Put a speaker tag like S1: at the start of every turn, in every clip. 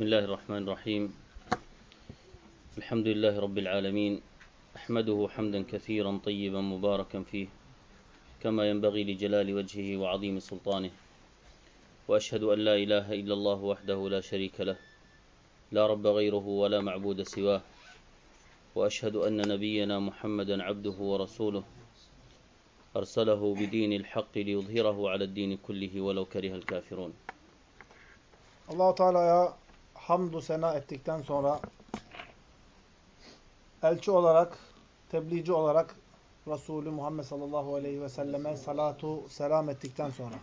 S1: بسم الله الرحمن الرحيم. الحمد لله رب العالمين. أحمده حمدا كثيرا طيبا مباركا فيه كما ينبغي لجلال وجهه وعظيم سلطانه. وأشهد أن لا إله إلا الله وحده لا شريك له لا رب غيره ولا معبود سواه. وأشهد أن نبينا محمدا عبده ورسوله أرسله بدين الحق ليظهره على الدين كله ولو كره الكافرون.
S2: Allahu Teala'ya hamdü sena ettikten sonra elçi olarak, tebliğci olarak Resulü Muhammed sallallahu aleyhi ve selleme salatu selam ettikten sonra.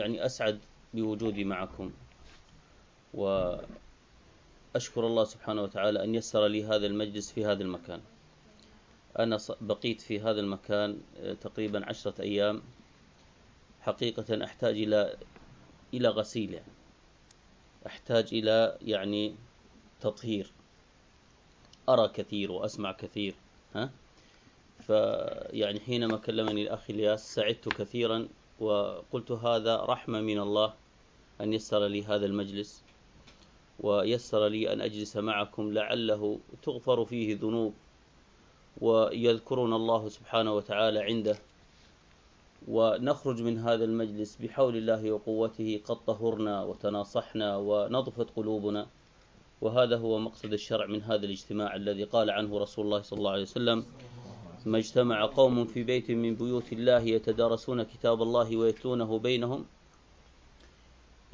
S1: يعني أسعد بوجودي معكم وأشكر الله سبحانه وتعالى أن يسر لي هذا المجلس في هذا المكان أنا بقيت في هذا المكان تقريبا عشرة أيام حقيقة أحتاج إلى إلى غسيل يعني أحتاج إلى يعني تطهير. أرى كثير وأسمع كثير ها؟ فيعني حينما كلمني الأخ إلياس سعدت كثيرا وقلت هذا رحمة من الله أن يسر لي هذا المجلس ويسر لي أن أجلس معكم لعله تغفر فيه ذنوب ويذكرون الله سبحانه وتعالى عنده. ونخرج من هذا المجلس بحول الله وقوته قد طهرنا وتناصحنا ونضفت قلوبنا. وهذا هو مقصد الشرع من هذا الاجتماع الذي قال عنه رسول الله صلى الله عليه وسلم ما اجتمع قوم في بيت من بيوت الله يتدارسون كتاب الله ويتلونه بينهم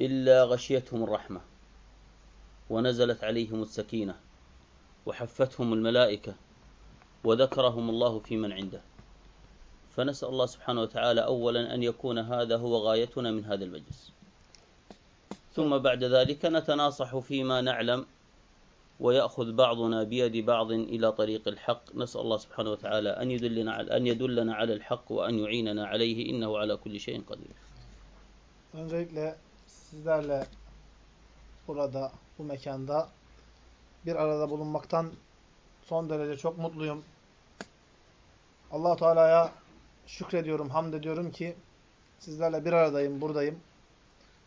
S1: إلا غشيتهم الرحمة ونزلت عليهم السكينة وحفتهم الملائكة وذكرهم الله في من عنده. فنسأل الله سبحانه وتعالى أولا أن يكون هذا هو غايتنا من هذا المجلس ثم بعد ذلك نتناصح فيما نعلم ويأخذ بعضنا بيد بعض إلى طريق الحق نسأل الله سبحانه وتعالى أن يدلنا على أن يدلنا على الحق وأن يعيننا عليه إنه على كل شيء قدير.
S2: Öncelikle sizlerle burada, bu mekanda bir arada bulunmaktan son derece çok mutluyum. allah Teala'ya şükrediyorum, hamd ediyorum ki sizlerle bir aradayım, buradayım.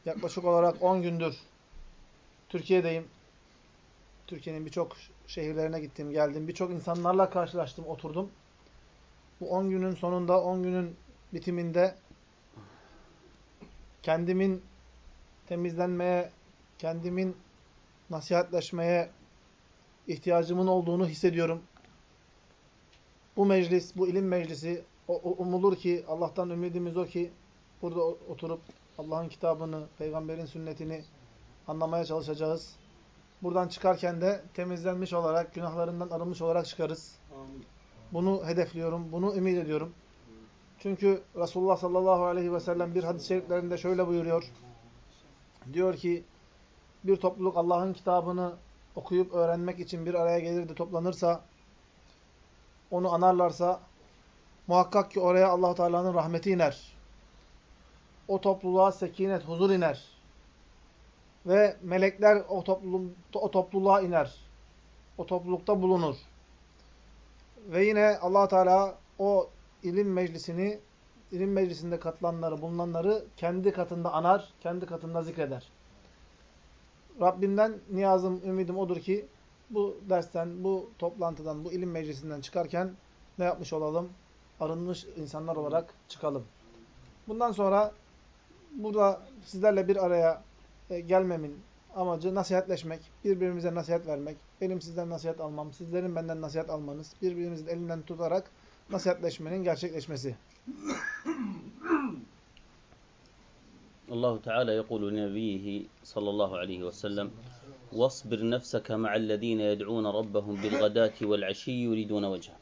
S2: Yaklaşık olarak 10 gündür Türkiye'deyim. Türkiye'nin birçok şehirlerine gittim, geldim. Birçok insanlarla karşılaştım, oturdum. Bu 10 günün sonunda, 10 günün bitiminde kendimin temizlenmeye, kendimin nasihatleşmeye ihtiyacımın olduğunu hissediyorum. Bu meclis, bu ilim meclisi umulur ki, Allah'tan ümidimiz o ki burada oturup Allah'ın kitabını, peygamberin sünnetini anlamaya çalışacağız. Buradan çıkarken de temizlenmiş olarak, günahlarından arınmış olarak çıkarız. Bunu hedefliyorum, bunu ümit ediyorum. Çünkü Resulullah sallallahu aleyhi ve sellem bir hadis-i şeriflerinde şöyle buyuruyor. Diyor ki, bir topluluk Allah'ın kitabını okuyup öğrenmek için bir araya gelir de toplanırsa, onu anarlarsa, muhakkak ki oraya allah Teala'nın rahmeti iner. O topluluğa sekinet, huzur iner. Ve melekler o, toplum, o topluluğa iner. O toplulukta bulunur. Ve yine allah Teala o ilim meclisini, ilim meclisinde katılanları, bulunanları kendi katında anar, kendi katında zikreder. Rabbimden niyazım, ümidim odur ki bu dersten, bu toplantıdan, bu ilim meclisinden çıkarken ne yapmış olalım? Arınmış insanlar olarak çıkalım. Bundan sonra burada sizlerle bir araya gelmemin amacı nasihatleşmek, birbirimize nasihat vermek, benim sizden nasihat almam, sizlerin benden nasihat almanız, birbirimizin elinden tutarak nasihatleşmenin gerçekleşmesi.
S1: الله تعالى يقول لنبيه صلى الله عليه وسلم واصبر نفسك مع الذين يدعون ربهم بالغداة والعشي يريدون وجهه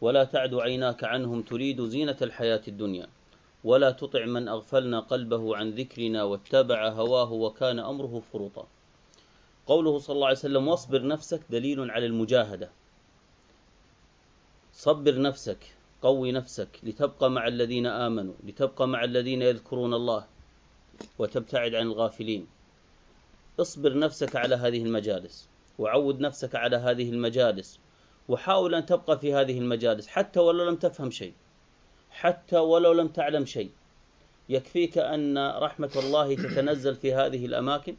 S1: ولا تعد عيناك عنهم تريد زينة الحياة الدنيا. ولا تطع من أغفلنا قلبه عن ذكرنا واتبع هواه وكان أمره فرطا قوله صلى الله عليه وسلم واصبر نفسك دليل على المجاهدة. صبر نفسك قوي نفسك لتبقى مع الذين آمنوا لتبقى مع الذين يذكرون الله وتبتعد عن الغافلين. اصبر نفسك على هذه المجالس وعود نفسك على هذه المجالس وحاول أن تبقى في هذه المجالس حتى ولو لم تفهم شيء حتى ولو لم تعلم شيء. يكفيك أن رحمة الله تتنزل في هذه الأماكن.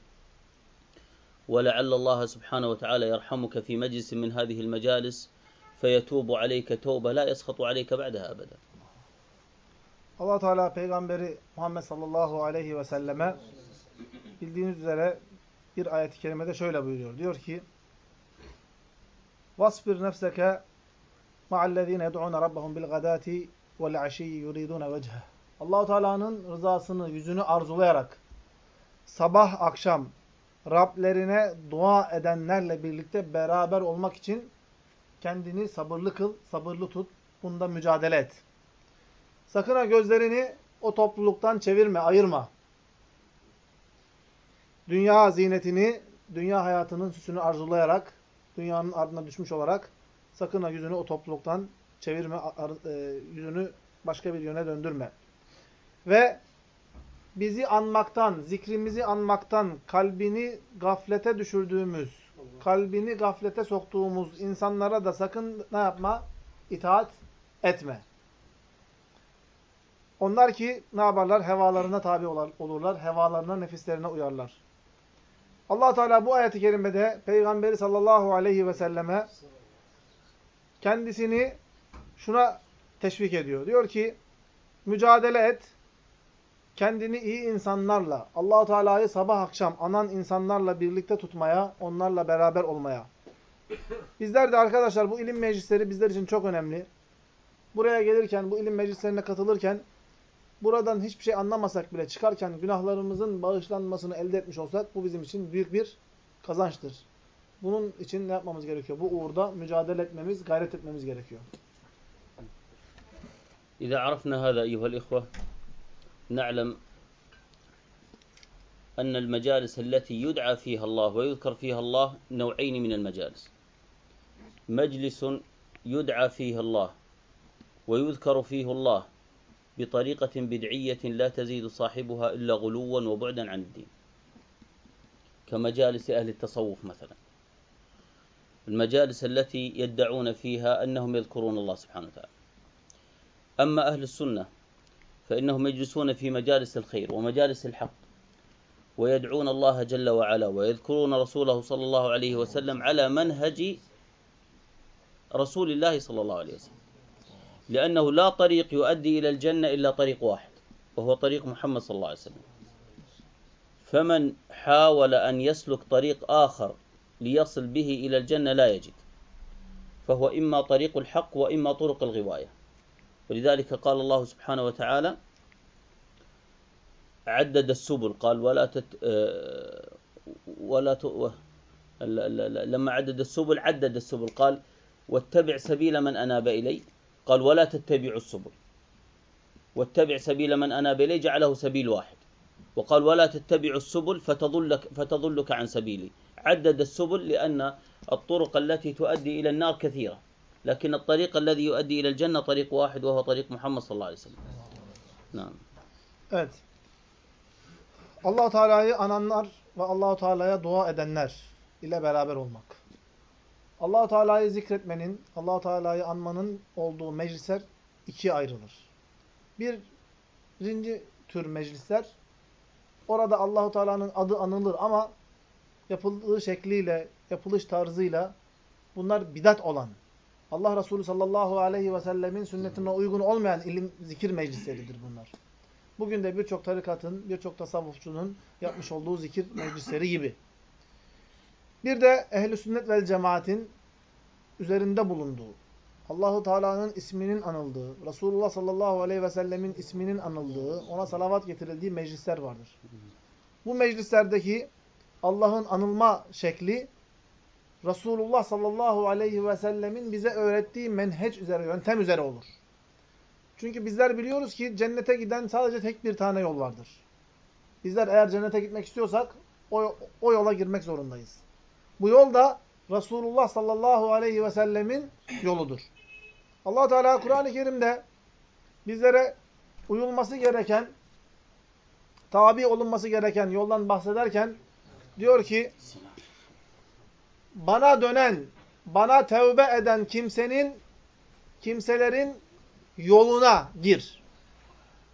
S1: ولعل الله سبحانه وتعالى يرحمك في مجلس من هذه المجالس فيتوب عليك توبة لا يسخط عليك بعدها أبدا.
S2: Allah Teala peygamberi Muhammed sallallahu aleyhi ve selleme bildiğiniz üzere bir ayet-i kerimede şöyle buyuruyor. Diyor ki Vasbir nefseke ma'allezine yed'une rabbahum bil gadati vel aşiyyi yuridune vecheh. Allahu Teala'nın rızasını, yüzünü arzulayarak sabah akşam Rablerine dua edenlerle birlikte beraber olmak için kendini sabırlı kıl, sabırlı tut, bunda mücadele et. Sakın ha gözlerini o topluluktan çevirme, ayırma. Dünya zinetini, dünya hayatının süsünü arzulayarak, dünyanın ardına düşmüş olarak sakın ha yüzünü o topluluktan çevirme, e, yüzünü başka bir yöne döndürme. Ve bizi anmaktan, zikrimizi anmaktan, kalbini gaflete düşürdüğümüz, kalbini gaflete soktuğumuz insanlara da sakın ne yapma? İtaat etme. Onlar ki ne yaparlar? Hevalarına tabi olurlar. Hevalarına, nefislerine uyarlar. Allah Teala bu ayeti kerimede Peygamberi sallallahu aleyhi ve selleme kendisini şuna teşvik ediyor. Diyor ki mücadele et. Kendini iyi insanlarla, Allahu Teala'yı sabah akşam anan insanlarla birlikte tutmaya, onlarla beraber olmaya. Bizler de arkadaşlar bu ilim meclisleri bizler için çok önemli. Buraya gelirken, bu ilim meclislerine katılırken buradan hiçbir şey anlamasak bile çıkarken günahlarımızın bağışlanmasını elde etmiş olsak bu bizim için büyük bir kazançtır. Bunun için ne yapmamız gerekiyor? Bu uğurda mücadele etmemiz, gayret etmemiz gerekiyor.
S1: إذا عرفنا هذا أيها الإخوة نعلم أن المجالس التي يدعى فيها الله ويذكر فيها الله نوعين من المجالس مجلس يدعى فيه الله ويذكر فيه الله بطريقة بدعية لا تزيد صاحبها إلا غلوا وبعدا عن الدين. كمجالس أهل التصوف مثلا. المجالس التي يدعون فيها أنهم يذكرون الله سبحانه وتعالى. أما أهل السنة فإنهم يجلسون في مجالس الخير ومجالس الحق ويدعون الله جل وعلا ويذكرون رسوله صلى الله عليه وسلم على منهج رسول الله صلى الله عليه وسلم. لأنه لا طريق يؤدي إلى الجنة إلا طريق واحد وهو طريق محمد صلى الله عليه وسلم. فمن حاول أن يسلك طريق آخر ليصل به إلى الجنة لا يجد فهو إما طريق الحق وإما طرق الغواية. ولذلك قال الله سبحانه وتعالى عدد السبل قال ولا تت آه، ولا ت... لما عدد السبل عدد السبل قال واتبع سبيل من أناب إلي. قال ولا تتبعوا السبل. واتبع سبيل من أناب إلي جعله سبيل واحد. وقال ولا تتبعوا السبل فتضلك, فتضلك عن سبيلي. عدد السبل لأن الطرق التي تؤدي إلى النار كثيرة. لكن الطريق الذي يؤدي إلى الجنة طريق واحد وهو طريق محمد صلى الله عليه وسلم. نعم.
S2: Evet. Allah Teala'yı ananlar ve Allah Teala'ya dua edenler ile beraber olmak. Allah Teala'yı zikretmenin, Allah Teala'yı anmanın olduğu meclisler ikiye ayrılır. Bir birinci tür meclisler orada Allahu Teala'nın adı anılır ama yapıldığı şekliyle, yapılış tarzıyla bunlar bidat olan, Allah Resulü sallallahu aleyhi ve sellemin sünnetine uygun olmayan ilim, zikir meclisleridir bunlar. Bugün de birçok tarikatın, birçok tasavvufçunun yapmış olduğu zikir meclisleri gibi. Bir de ehli sünnet vel cemaatin üzerinde bulunduğu, Allahu Teala'nın isminin anıldığı, Resulullah sallallahu aleyhi ve sellemin isminin anıldığı, ona salavat getirildiği meclisler vardır. Bu meclislerdeki Allah'ın anılma şekli Resulullah sallallahu aleyhi ve sellemin bize öğrettiği menheç üzere, yöntem üzere olur. Çünkü bizler biliyoruz ki cennete giden sadece tek bir tane yol vardır. Bizler eğer cennete gitmek istiyorsak o, o yola girmek zorundayız. Bu yol da Resulullah sallallahu aleyhi ve sellemin yoludur. allah Teala Kur'an-ı Kerim'de bizlere uyulması gereken, tabi olunması gereken yoldan bahsederken diyor ki bana dönen, bana tevbe eden kimsenin, kimselerin yoluna gir.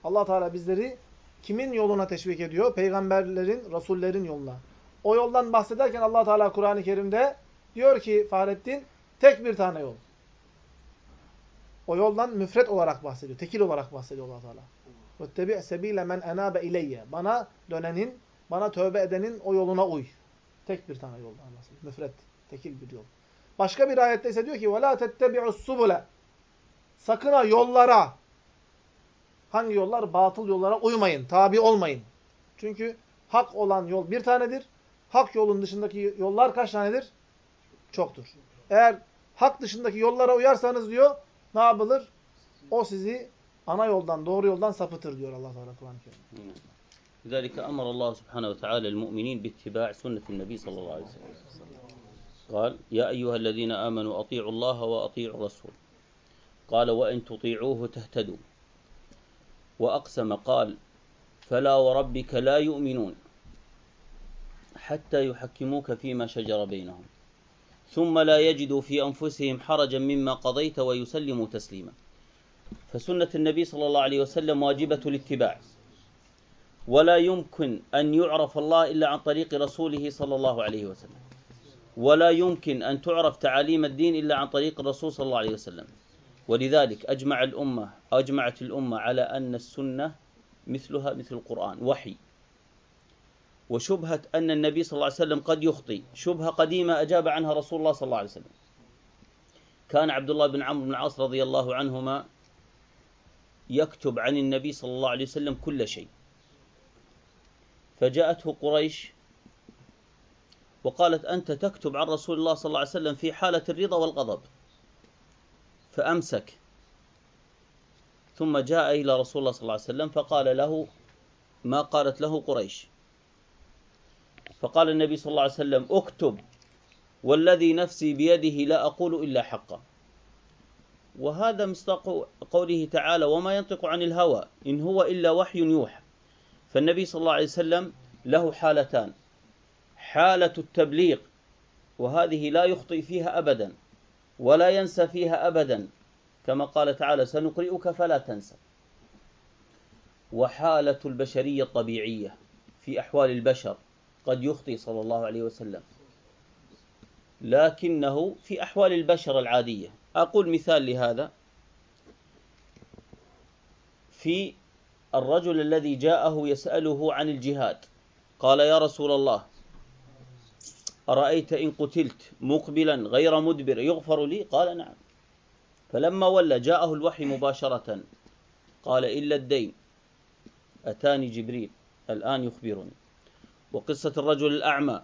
S2: allah Teala bizleri kimin yoluna teşvik ediyor? Peygamberlerin, rasullerin yoluna. O yoldan bahsederken allah Teala Kur'an-ı Kerim'de diyor ki Fahrettin tek bir tane yol. O yoldan müfret olarak bahsediyor. Tekil olarak bahsediyor allah Teala. وَاتَّبِعْ سَب۪يلَ مَنْ اَنَابَ اِلَيَّ Bana dönenin, bana tövbe edenin o yoluna uy. Tek bir tane yoldan bahsediyor. Müfret, tekil bir yol. Başka bir ayette ise diyor ki وَلَا تَتَّبِعُ السُّبُلَ Sakın ha yollara, hangi yollar? Batıl yollara uymayın, tabi olmayın. Çünkü hak olan yol bir tanedir. Hak yolun dışındaki yollar kaç tanedir? Çoktur. Eğer hak dışındaki yollara uyarsanız diyor, ne yapılır? O sizi ana yoldan, doğru yoldan sapıtır diyor Allah Teala Kur'an-ı Kerim.
S1: لذلك أمر الله سبحانه وتعالى المؤمنين باتباع سنة النبي صلى الله عليه وسلم قال يا أيها الذين آمنوا أطيعوا الله وأطيعوا الرسول قال وإن تطيعوه تهتدوا وأقسم قال فلا وربك لا يؤمنون حتى يحكموك فيما شجر بينهم. ثم لا يجدوا في أنفسهم حرجا مما قضيت ويسلموا تسليما. فسنة النبي صلى الله عليه وسلم واجبة الاتباع. ولا يمكن أن يعرف الله إلا عن طريق رسوله صلى الله عليه وسلم. ولا يمكن أن تعرف تعاليم الدين إلا عن طريق الرسول صلى الله عليه وسلم. ولذلك أجمع الأمة أجمعت الأمة على أن السنة مثلها مثل القرآن وحي. وشبهة أن النبي صلى الله عليه وسلم قد يخطي. شبهة قديمة أجاب عنها رسول الله صلى الله عليه وسلم. كان عبد الله بن عمرو بن العاص رضي الله عنهما يكتب عن النبي صلى الله عليه وسلم كل شيء. فجاءته قريش وقالت أنت تكتب عن رسول الله صلى الله عليه وسلم في حالة الرضا والغضب. فأمسك. ثم جاء إلى رسول الله صلى الله عليه وسلم فقال له ما قالت له قريش. فقال النبي صلى الله عليه وسلم أكتب والذي نفسي بيده لا أقول إلا حقا. وهذا مصداق قوله تعالى وما ينطق عن الهوى إن هو إلا وحي يوحى. فالنبي صلى الله عليه وسلم له حالتان. حالة التبليغ وهذه لا يخطئ فيها أبدا ولا ينسى فيها أبدا كما قال تعالى سنقرئك فلا تنسى. وحالة البشرية الطبيعية في أحوال البشر. قد يخطي صلى الله عليه وسلم. لكنه في أحوال البشر العادية. أقول مثال لهذا. في الرجل الذي جاءه يسأله عن الجهاد. قال يا رسول الله أرأيت إن قتلت مقبلا غير مدبر يغفر لي؟ قال نعم. فلما ولى جاءه الوحي مباشرة. قال إلا الدين أتاني جبريل الآن يخبرني. وقصة الرجل الأعمى.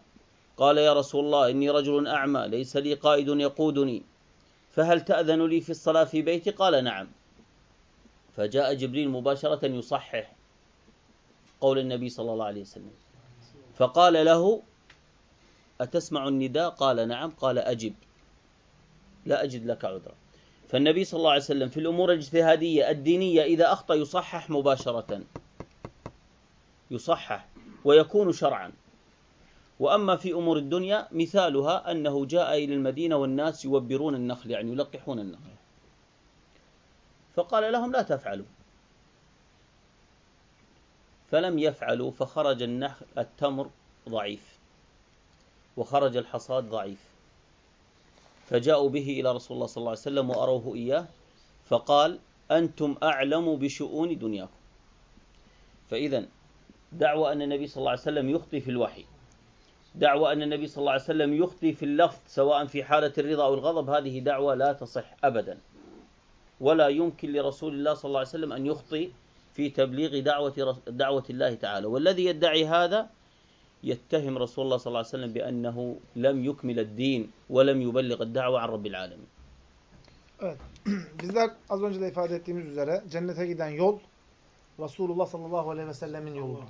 S1: قال يا رسول الله إني رجل أعمى ليس لي قائد يقودني. فهل تأذن لي في الصلاة في بيتي؟ قال نعم. فجاء جبريل مباشرة يصحح قول النبي صلى الله عليه وسلم. فقال له أتسمع النداء؟ قال نعم. قال أجب. لا أجد لك عذرا. فالنبي صلى الله عليه وسلم في الأمور الاجتهادية الدينية إذا أخطأ يصحح مباشرة. يصحح. ويكون شرعا. وأما في أمور الدنيا مثالها أنه جاء إلى المدينة والناس يوبرون النخل يعني يلقحون النخل. فقال لهم لا تفعلوا. فلم يفعلوا فخرج النخل التمر ضعيف. وخرج الحصاد ضعيف. فجاءوا به إلى رسول الله صلى الله عليه وسلم وأروه إياه فقال أنتم أعلم بشؤون دنياكم. فإذا دعوة أن النبي صلى الله عليه وسلم يخطي في الوحي. دعوة أن النبي صلى الله عليه وسلم يخطي في اللفظ سواء في حالة الرضا أو الغضب هذه دعوة لا تصح أبدا. ولا يمكن لرسول الله صلى الله عليه وسلم أن يخطي في تبليغ دعوة, دعوة الله تعالى. والذي يدعي هذا يتهم رسول الله صلى الله عليه وسلم بأنه لم يكمل الدين ولم يبلغ الدعوة عن رب العالمين.
S2: Evet. Bizler az önce de ifade ettiğimiz üzere cennete giden yol Resulullah sallallahu aleyhi ve sellemin yoludur.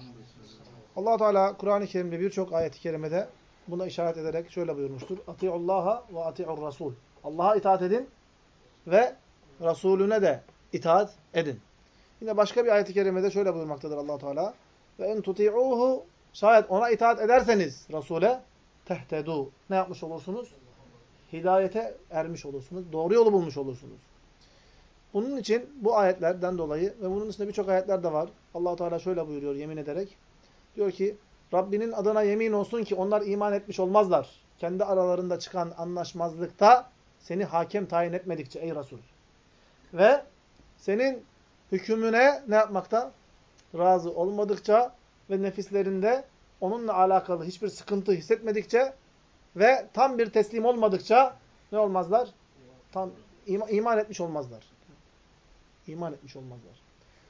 S2: allah Teala Kur'an-ı Kerim'de birçok ayet-i kerimede buna işaret ederek şöyle buyurmuştur. Ati'ullaha ve ati'ur rasul. Allah'a itaat edin ve Resulüne de itaat edin. Yine başka bir ayet-i kerimede şöyle buyurmaktadır allah Teala. Ve en tuti'uhu şayet ona itaat ederseniz Resul'e tehtedu. Ne yapmış olursunuz? Hidayete ermiş olursunuz. Doğru yolu bulmuş olursunuz. Bunun için bu ayetlerden dolayı ve bunun dışında birçok ayetler de var. allah Teala şöyle buyuruyor yemin ederek. Diyor ki Rabbinin adına yemin olsun ki onlar iman etmiş olmazlar. Kendi aralarında çıkan anlaşmazlıkta seni hakem tayin etmedikçe ey Resul. Ve senin hükmüne ne yapmakta? Razı olmadıkça ve nefislerinde onunla alakalı hiçbir sıkıntı hissetmedikçe ve tam bir teslim olmadıkça ne olmazlar? Tam iman, etmiş olmazlar. İman etmiş olmazlar.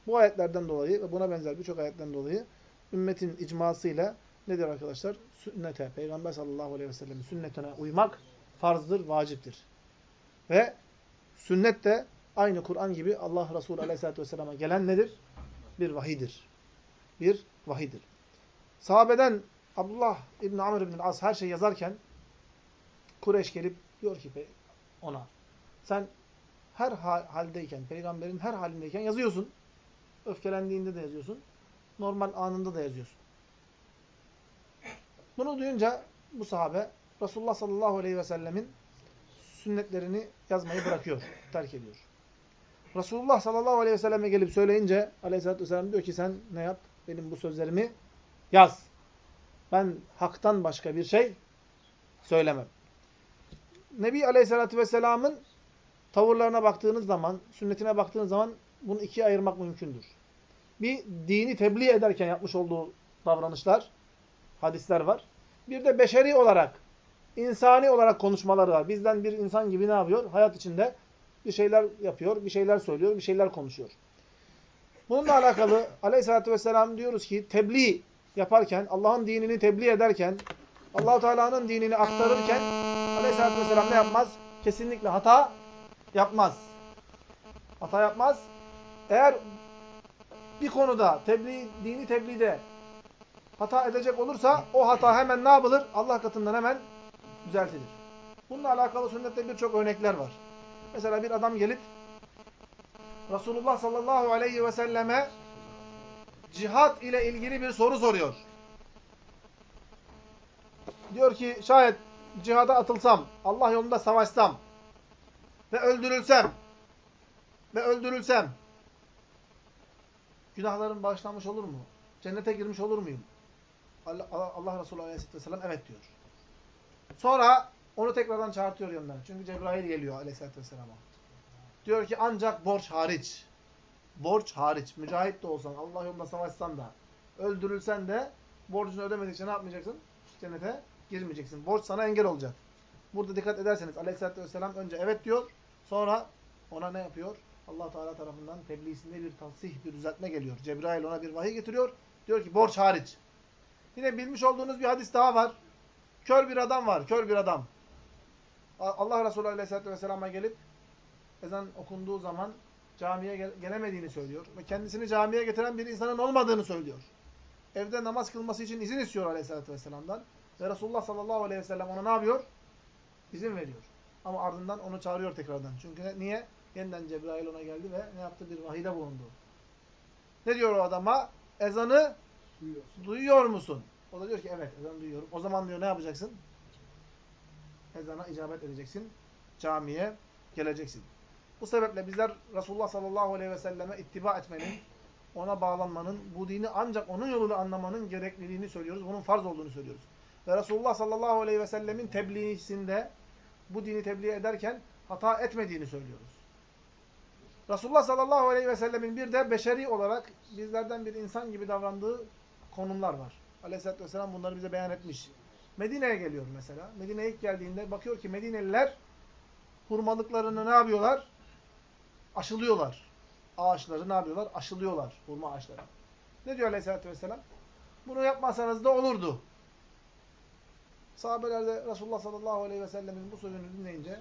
S2: Bu ayetlerden dolayı ve buna benzer birçok ayetten dolayı ümmetin icmasıyla nedir arkadaşlar? Sünnete, Peygamber sallallahu aleyhi ve sellem'in sünnetine uymak farzdır, vaciptir. Ve sünnet de aynı Kur'an gibi Allah Resulü aleyhissalatü vesselam'a gelen nedir? Bir vahidir. Bir vahidir. Sahabeden Abdullah İbni Amr İbni As her şey yazarken Kureyş gelip diyor ki ona sen her haldeyken, peygamberin her halindeyken yazıyorsun. Öfkelendiğinde de yazıyorsun. Normal anında da yazıyorsun. Bunu duyunca bu sahabe Resulullah sallallahu aleyhi ve sellemin sünnetlerini yazmayı bırakıyor, terk ediyor. Resulullah sallallahu aleyhi ve selleme gelip söyleyince aleyhissalatü vesselam diyor ki sen ne yap? Benim bu sözlerimi yaz. Ben haktan başka bir şey söylemem. Nebi aleyhissalatü vesselamın tavırlarına baktığınız zaman, sünnetine baktığınız zaman bunu ikiye ayırmak mümkündür. Bir dini tebliğ ederken yapmış olduğu davranışlar, hadisler var. Bir de beşeri olarak, insani olarak konuşmaları var. Bizden bir insan gibi ne yapıyor? Hayat içinde bir şeyler yapıyor, bir şeyler söylüyor, bir şeyler konuşuyor. Bununla alakalı aleyhissalatü vesselam diyoruz ki tebliğ yaparken, Allah'ın dinini tebliğ ederken, allah Teala'nın dinini aktarırken aleyhissalatü vesselam ne yapmaz? Kesinlikle hata yapmaz. Hata yapmaz. Eğer bir konuda tebliğ, dini tebliğde hata edecek olursa o hata hemen ne yapılır? Allah katından hemen düzeltilir. Bununla alakalı sünnette birçok örnekler var. Mesela bir adam gelip Resulullah sallallahu aleyhi ve selleme cihat ile ilgili bir soru soruyor. Diyor ki şayet cihada atılsam, Allah yolunda savaşsam ve öldürülsem ve öldürülsem günahlarım bağışlanmış olur mu? Cennete girmiş olur muyum? Allah, Allah Resulü Aleyhisselatü Vesselam evet diyor. Sonra onu tekrardan çağırtıyor yanına. Çünkü Cebrail geliyor Aleyhisselatü Vesselam'a. Diyor ki ancak borç hariç. Borç hariç. Mücahit de olsan, Allah yolunda savaşsan da, öldürülsen de borcunu ödemedikçe ne yapmayacaksın? Cennete girmeyeceksin. Borç sana engel olacak. Burada dikkat ederseniz Aleyhisselatü Vesselam önce evet diyor. Sonra ona ne yapıyor? allah Teala tarafından tebliğsinde bir tasih, bir düzeltme geliyor. Cebrail ona bir vahiy getiriyor. Diyor ki borç hariç. Yine bilmiş olduğunuz bir hadis daha var. Kör bir adam var. Kör bir adam. Allah Resulü Aleyhisselatü Vesselam'a gelip ezan okunduğu zaman camiye gel gelemediğini söylüyor. Ve kendisini camiye getiren bir insanın olmadığını söylüyor. Evde namaz kılması için izin istiyor Aleyhisselatü Vesselam'dan. Ve Resulullah sallallahu aleyhi ve sellem ona ne yapıyor? İzin veriyor. Ama ardından onu çağırıyor tekrardan. Çünkü niye? Yeniden Cebrail ona geldi ve ne yaptı? Bir vahide bulundu. Ne diyor o adama? Ezanı duyuyor musun? O da diyor ki evet ezanı duyuyorum. O zaman diyor ne yapacaksın? Ezana icabet edeceksin. Camiye geleceksin. Bu sebeple bizler Resulullah sallallahu aleyhi ve selleme ittiba etmenin, ona bağlanmanın, bu dini ancak onun yoluyla anlamanın gerekliliğini söylüyoruz. Bunun farz olduğunu söylüyoruz. Ve Resulullah sallallahu aleyhi ve sellemin tebliğisinde bu dini tebliğ ederken hata etmediğini söylüyoruz. Resulullah sallallahu aleyhi ve sellemin bir de beşeri olarak bizlerden bir insan gibi davrandığı konumlar var. Aleyhisselatü vesselam bunları bize beyan etmiş. Medine'ye geliyor mesela. Medine'ye ilk geldiğinde bakıyor ki Medineliler hurmalıklarını ne yapıyorlar? Aşılıyorlar. Ağaçları ne yapıyorlar? Aşılıyorlar hurma ağaçları. Ne diyor Aleyhisselatü vesselam? Bunu yapmasanız da olurdu. Sahabeler de Resulullah sallallahu aleyhi ve sellemin bu sözünü dinleyince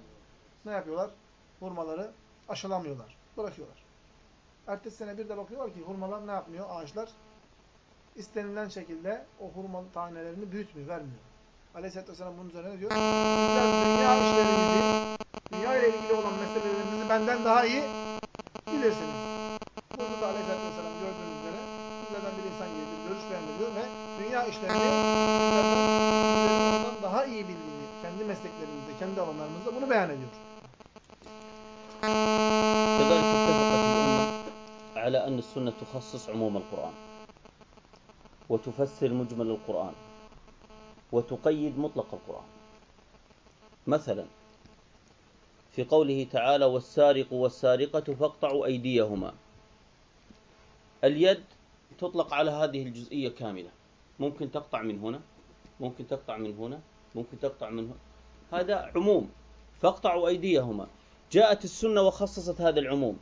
S2: ne yapıyorlar? Hurmaları aşılamıyorlar. Bırakıyorlar. Ertesi sene bir de bakıyorlar ki hurmalar ne yapmıyor? Ağaçlar istenilen şekilde o hurma tanelerini büyütmüyor, vermiyor. Aleyhisselatü Vesselam bunun üzerine ne diyor? Sizler dünya işlerinizi, dünya ile ilgili olan meselelerinizi benden daha iyi bilirsiniz. Burada da Aleyhisselatü Vesselam gördüğünüz üzere bizlerden bir insan bir görüş beyan ediyor ve dünya işlerini bildiğini, kendi mesleklerimizde, kendi alanlarımızda bunu beyan ediyor.
S1: كذلك اتفقت الأمة على أن السنة تخصص عموم القرآن وتفسر مجمل القرآن وتقيد مطلق القرآن. مثلا في قوله تعالى والسارق والسارقة فاقطعوا أيديهما. اليد تطلق على هذه الجزئية كاملة. ممكن تقطع من هنا ممكن تقطع من هنا ممكن تقطع من هنا. هذا عموم. فاقطعوا أيديهما. جاءت السنة وخصصت هذا العموم.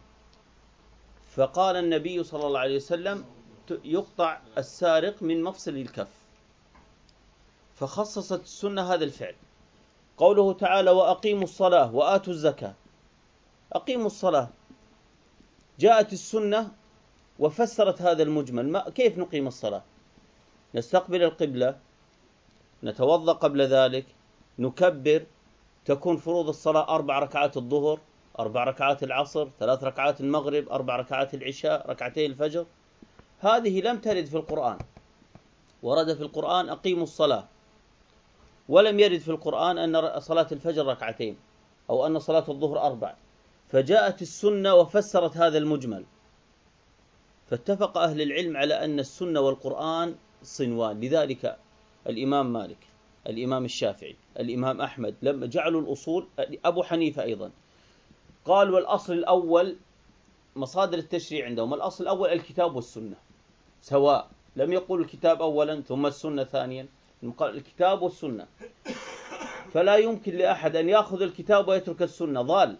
S1: فقال النبي صلى الله عليه وسلم يقطع السارق من مفصل الكف. فخصصت السنة هذا الفعل. قوله تعالى وأقيموا الصلاة وآتوا الزكاة. أقيموا الصلاة. جاءت السنة وفسرت هذا المجمل. ما كيف نقيم الصلاة؟ نستقبل القبلة نتوضأ قبل ذلك نكبر تكون فروض الصلاة أربع ركعات الظهر أربع ركعات العصر ثلاث ركعات المغرب أربع ركعات العشاء ركعتي الفجر. هذه لم ترد في القرآن. ورد في القرآن أقيموا الصلاة. ولم يرد في القرآن أن صلاة الفجر ركعتين أو أن صلاة الظهر أربع. فجاءت السنة وفسرت هذا المجمل. فاتفق أهل العلم على أن السنة والقرآن صنوان. لذلك الإمام مالك الإمام الشافعي الإمام أحمد لما جعلوا الأصول أبو حنيفة أيضا. قال والأصل الأول مصادر التشريع عندهم الأصل الأول الكتاب والسنة سواء لم يقول الكتاب أولا ثم السنة ثانيا الكتاب والسنة. فلا يمكن لأحد أن يأخذ الكتاب ويترك السنة ضال.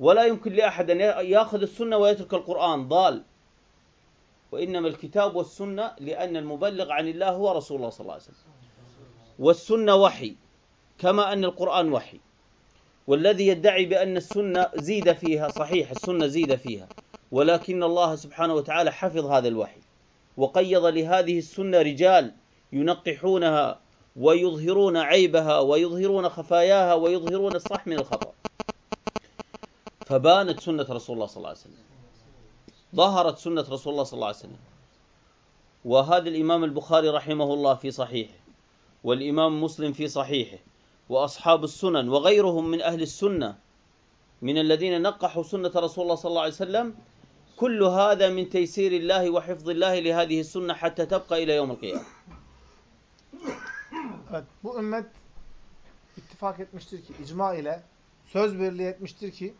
S1: ولا يمكن لأحد أن يأخذ السنة ويترك القرآن ضال. وإنما الكتاب والسنة لأن المبلغ عن الله هو رسول الله صلى الله عليه وسلم. والسنة وحي كما أن القرآن وحي. والذي يدعي بأن السنة زيد فيها صحيح السنة زيد فيها ولكن الله سبحانه وتعالى حفظ هذا الوحي. وقيض لهذه السنة رجال ينقحونها ويظهرون عيبها ويظهرون خفاياها ويظهرون الصح من الخطأ. فبانت سنة رسول الله صلى الله عليه وسلم. ظهرت سنة رسول الله صلى الله عليه وسلم. وهذا الإمام البخاري رحمه الله في صحيحه. والإمام مسلم في صحيحه وأصحاب السنن وغيرهم من أهل السنة من الذين نقحوا سنة رسول الله صلى الله عليه وسلم كل هذا من تيسير الله وحفظ الله لهذه السنة حتى تبقى إلى يوم القيامة
S2: Evet, bu ümmet ittifak etmiştir ki, icma ile söz birliği etmiştir ki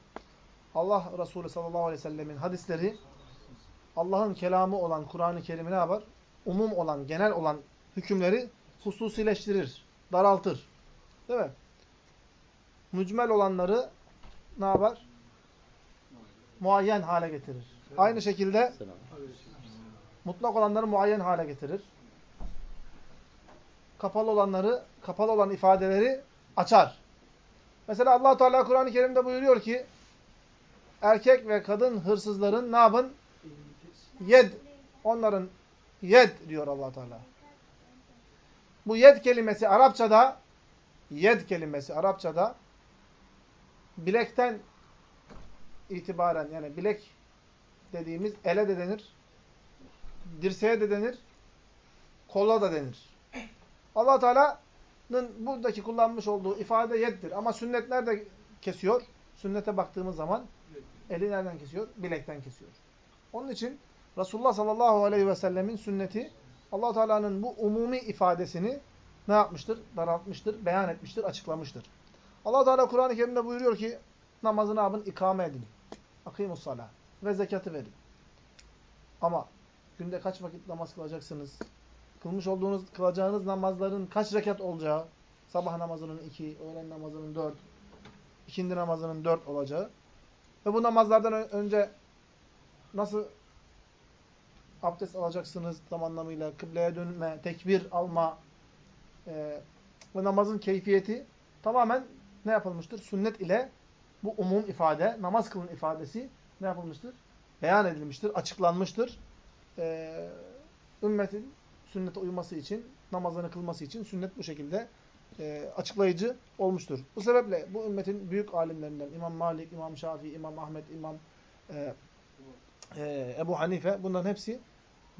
S2: Allah Resulü sallallahu aleyhi ve sellemin hadisleri Allah'ın kelamı olan Kur'an-ı Kerim'i ne yapar? Umum olan, genel olan hükümleri hususileştirir, daraltır. Değil mi? Mücmel olanları ne yapar? Muayyen hale getirir. Aynı şekilde mutlak olanları muayyen hale getirir. Kapalı olanları, kapalı olan ifadeleri açar. Mesela allah Teala Kur'an-ı Kerim'de buyuruyor ki erkek ve kadın hırsızların ne yapın? Yed. Onların yed diyor allah Teala. Bu yed kelimesi Arapçada yed kelimesi Arapçada bilekten itibaren yani bilek dediğimiz ele de denir, dirseğe de denir, kola da denir. allah Teala'nın buradaki kullanmış olduğu ifade yeddir. Ama sünnet nerede kesiyor? Sünnete baktığımız zaman eli nereden kesiyor? Bilekten kesiyor. Onun için Resulullah sallallahu aleyhi ve sellemin sünneti allah Teala'nın bu umumi ifadesini ne yapmıştır? Daraltmıştır, beyan etmiştir, açıklamıştır. allah Teala Kur'an-ı Kerim'de buyuruyor ki namazını yapın, ikame edin. Akimus salah. Ve zekatı verin. Ama günde kaç vakit namaz kılacaksınız? Kılmış olduğunuz, kılacağınız namazların kaç rekat olacağı? Sabah namazının iki, öğlen namazının dört, ikindi namazının dört olacağı. Ve bu namazlardan önce nasıl abdest alacaksınız tam anlamıyla, kıbleye dönme, tekbir alma e, ve namazın keyfiyeti tamamen ne yapılmıştır? Sünnet ile bu umum ifade, namaz kılın ifadesi ne yapılmıştır? Beyan edilmiştir, açıklanmıştır. Ee, ümmetin sünnete uyması için, namazını kılması için sünnet bu şekilde e, açıklayıcı olmuştur. Bu sebeple bu ümmetin büyük alimlerinden İmam Malik, İmam Şafii, İmam Ahmet, İmam e, e, Ebu Hanife bunların hepsi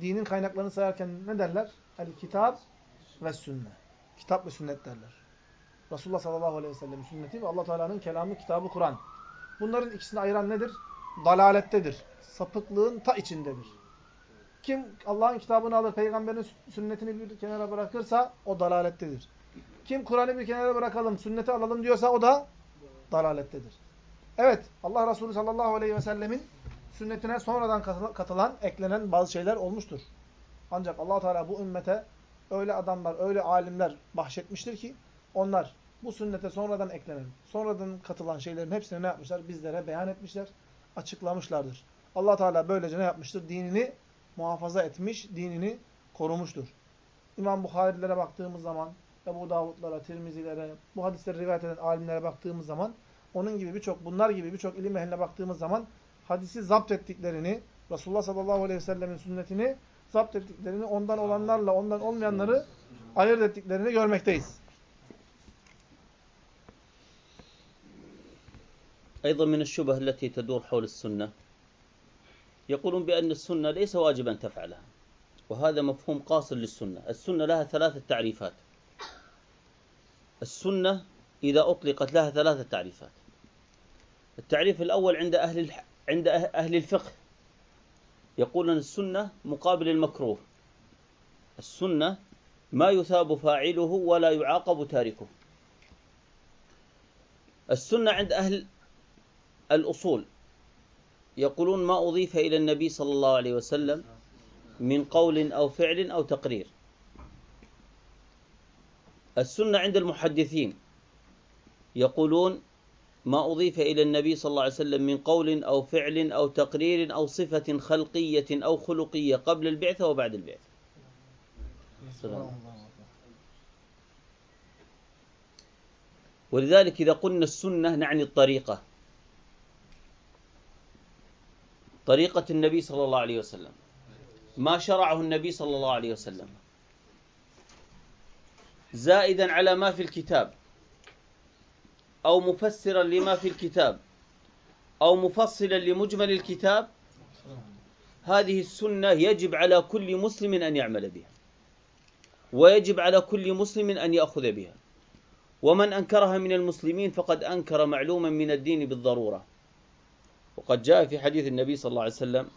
S2: dinin kaynaklarını sayarken ne derler? El-Kitab ve Sünnet. Kitap ve sünnet derler. Resulullah sallallahu aleyhi ve sellem sünneti ve allah Teala'nın kelamı, kitabı, Kur'an. Bunların ikisini ayıran nedir? dalalettedir. Sapıklığın ta içindedir. Kim Allah'ın kitabını alır, peygamberin sünnetini bir kenara bırakırsa o dalalettedir. Kim Kur'an'ı bir kenara bırakalım, sünneti alalım diyorsa o da dalalettedir. Evet, Allah Resulü sallallahu aleyhi ve sellemin sünnetine sonradan katılan, eklenen bazı şeyler olmuştur. Ancak allah Teala bu ümmete öyle adamlar, öyle alimler bahşetmiştir ki onlar bu sünnete sonradan eklenen, sonradan katılan şeylerin hepsini ne yapmışlar? Bizlere beyan etmişler, açıklamışlardır. allah Teala böylece ne yapmıştır? Dinini muhafaza etmiş, dinini korumuştur. İmam Bukhari'lere baktığımız zaman, Ebu Davud'lara, Tirmizilere, bu hadisleri rivayet eden alimlere baktığımız zaman, onun gibi birçok, bunlar gibi birçok ilim ehline baktığımız zaman, hadisi zapt ettiklerini, Resulullah sallallahu aleyhi ve sellemin sünnetini zapt ettiklerini, ondan olanlarla ondan olmayanları ayırt ettiklerini görmekteyiz.
S1: أيضا من الشبه التي تدور حول السنة يقولون بأن السنة ليس واجبا تفعلها وهذا مفهوم قاصر للسنة السنة لها ثلاثة تعريفات السنة إذا أطلقت لها ثلاثة تعريفات التعريف الأول عند أهل عند أه-، أهل الفقه. يقولون السنة مقابل المكروه. السنة ما يثاب فاعله ولا يعاقب تاركه. السنة عند أهل الأصول. يقولون ما أضيف إلى النبي صلى الله عليه وسلم من قول أو فعل أو تقرير. السنة عند المحدثين. يقولون ما أضيف إلى النبي صلى الله عليه وسلم من قول أو فعل أو تقرير أو صفة خلقية أو خلقية قبل البعثة وبعد البعثة ولذلك إذا قلنا السنة نعني الطريقة. طريقة النبي صلى الله عليه وسلم. ما شرعه النبي صلى الله عليه وسلم. زائدا على ما في الكتاب. أو مفسرا لما في الكتاب أو مفصلا لمجمل الكتاب هذه السنة يجب على كل مسلم أن يعمل بها ويجب على كل مسلم أن يأخذ بها. ومن أنكرها من المسلمين فقد أنكر معلوما من الدين بالضرورة. وقد جاء في حديث النبي صلى الله عليه وسلم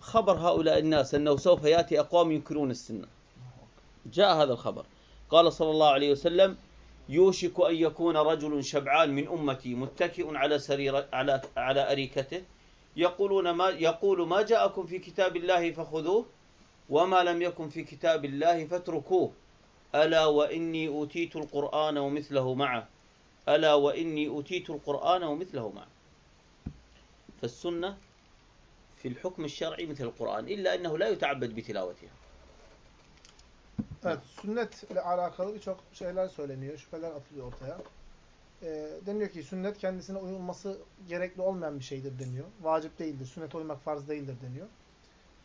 S1: خبر هؤلاء الناس أنه سوف يأتي أقوام ينكرون السنة. جاء هذا الخبر. قال صلى الله عليه وسلم يوشك أن يكون رجل شبعان من أمتي متكئ على سرير على على أريكته. يقولون ما يقول ما جاءكم في كتاب الله فخذوه وما لم يكن في كتاب الله فاتركوه. ألا وإني أوتيت القرآن ومثله معه. ألا وإني أوتيت القرآن ومثله معه. فالسنة في الحكم الشرعي مثل القرآن إلا أنه لا يتعبد بتلاوتها.
S2: Evet, sünnet ile alakalı birçok şeyler söyleniyor, şüpheler atılıyor ortaya. E, deniyor ki sünnet kendisine uyulması gerekli olmayan bir şeydir deniyor. Vacip değildir, sünnete uymak farz değildir deniyor.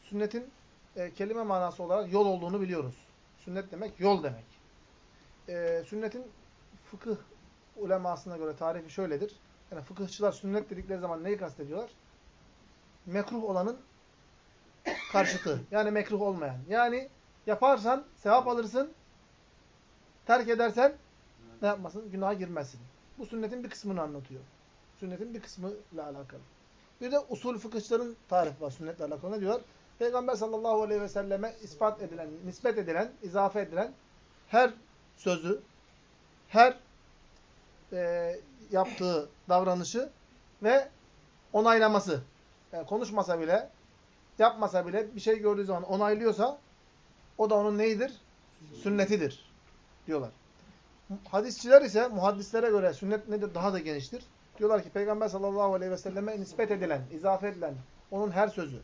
S2: Sünnetin e, kelime manası olarak yol olduğunu biliyoruz. Sünnet demek yol demek. E, sünnetin fıkıh ulemasına göre tarifi şöyledir. Yani fıkıhçılar sünnet dedikleri zaman neyi kastediyorlar? Mekruh olanın karşıtı. Yani mekruh olmayan. Yani yaparsan sevap alırsın, terk edersen ne yapmasın? Günaha girmezsin. Bu sünnetin bir kısmını anlatıyor. Sünnetin bir kısmı ile alakalı. Bir de usul fıkıhçıların tarifi var sünnetle alakalı. Ne diyorlar? Peygamber sallallahu aleyhi ve selleme ispat edilen, nispet edilen, izafe edilen her sözü, her e, yaptığı davranışı ve onaylaması. Yani konuşmasa bile, yapmasa bile bir şey gördüğü zaman onaylıyorsa o da onun neyidir? Sünnetidir diyorlar. Hadisçiler ise muhaddislere göre sünnet nedir? Daha da geniştir. Diyorlar ki Peygamber sallallahu aleyhi ve selleme nispet edilen, izafe edilen onun her sözü,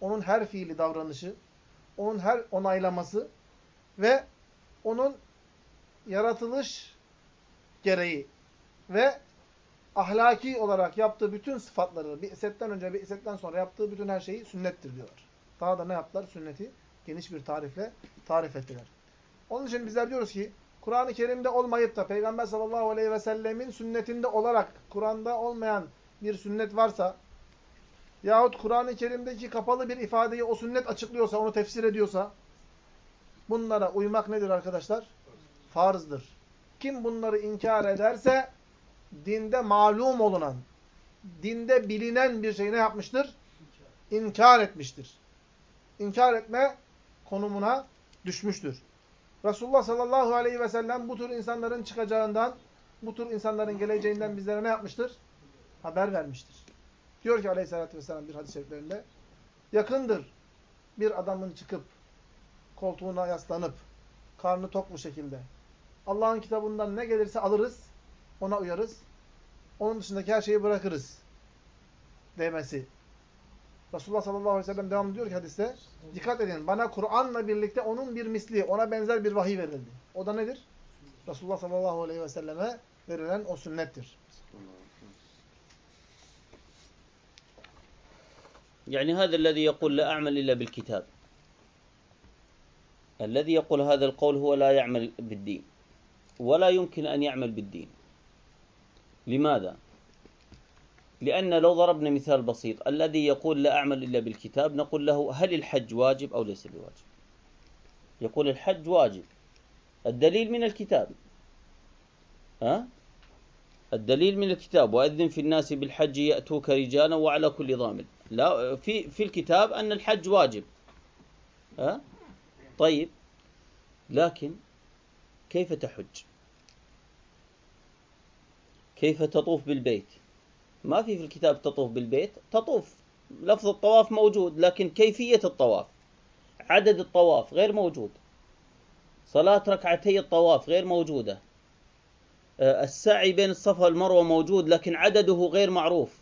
S2: onun her fiili davranışı, onun her onaylaması ve onun yaratılış gereği ve ahlaki olarak yaptığı bütün sıfatları, bir isetten önce bir isetten sonra yaptığı bütün her şeyi sünnettir diyorlar. Daha da ne yaptılar? Sünneti geniş bir tarifle tarif ettiler. Onun için bizler diyoruz ki Kur'an-ı Kerim'de olmayıp da Peygamber sallallahu aleyhi ve sellemin sünnetinde olarak Kur'an'da olmayan bir sünnet varsa yahut Kur'an-ı Kerim'deki kapalı bir ifadeyi o sünnet açıklıyorsa, onu tefsir ediyorsa bunlara uymak nedir arkadaşlar? Farzdır. Kim bunları inkar ederse dinde malum olunan, dinde bilinen bir şeyi ne yapmıştır? İnkar etmiştir. İnkar etme konumuna düşmüştür. Resulullah sallallahu aleyhi ve sellem bu tür insanların çıkacağından, bu tür insanların geleceğinden bizlere ne yapmıştır? Haber vermiştir. Diyor ki aleyhissalatü vesselam bir hadis-i şeriflerinde, yakındır bir adamın çıkıp, koltuğuna yaslanıp, karnı tok bu şekilde, Allah'ın kitabından ne gelirse alırız, ona uyarız, onun dışındaki her şeyi bırakırız demesi. Resulullah sallallahu aleyhi ve sellem devam ediyor ki hadiste, dikkat edin bana Kur'an'la birlikte onun bir misli, ona benzer bir vahiy verildi. O da nedir? Resulullah sallallahu aleyhi ve selleme verilen o sünnettir.
S1: يعني هذا الذي يقول لا أعمل إلا بالكتاب الذي يقول هذا القول هو لا يعمل بالدين ولا يمكن أن يعمل بالدين لماذا؟ لأن لو ضربنا مثال بسيط الذي يقول لا أعمل إلا بالكتاب نقول له هل الحج واجب أو ليس بواجب؟ يقول الحج واجب. الدليل من الكتاب. ها؟ الدليل من الكتاب. وأذن في الناس بالحج يأتوك رجالا وعلى كل ضامن. لا في في الكتاب أن الحج واجب. ها؟ طيب. لكن كيف تحج؟ كيف تطوف بالبيت؟ ما في في الكتاب تطوف بالبيت. تطوف. لفظ الطواف موجود لكن كيفية الطواف؟ عدد الطواف غير موجود. صلاة ركعتي الطواف غير موجودة. آه، السعي بين الصفا والمروة موجود لكن عدده غير معروف.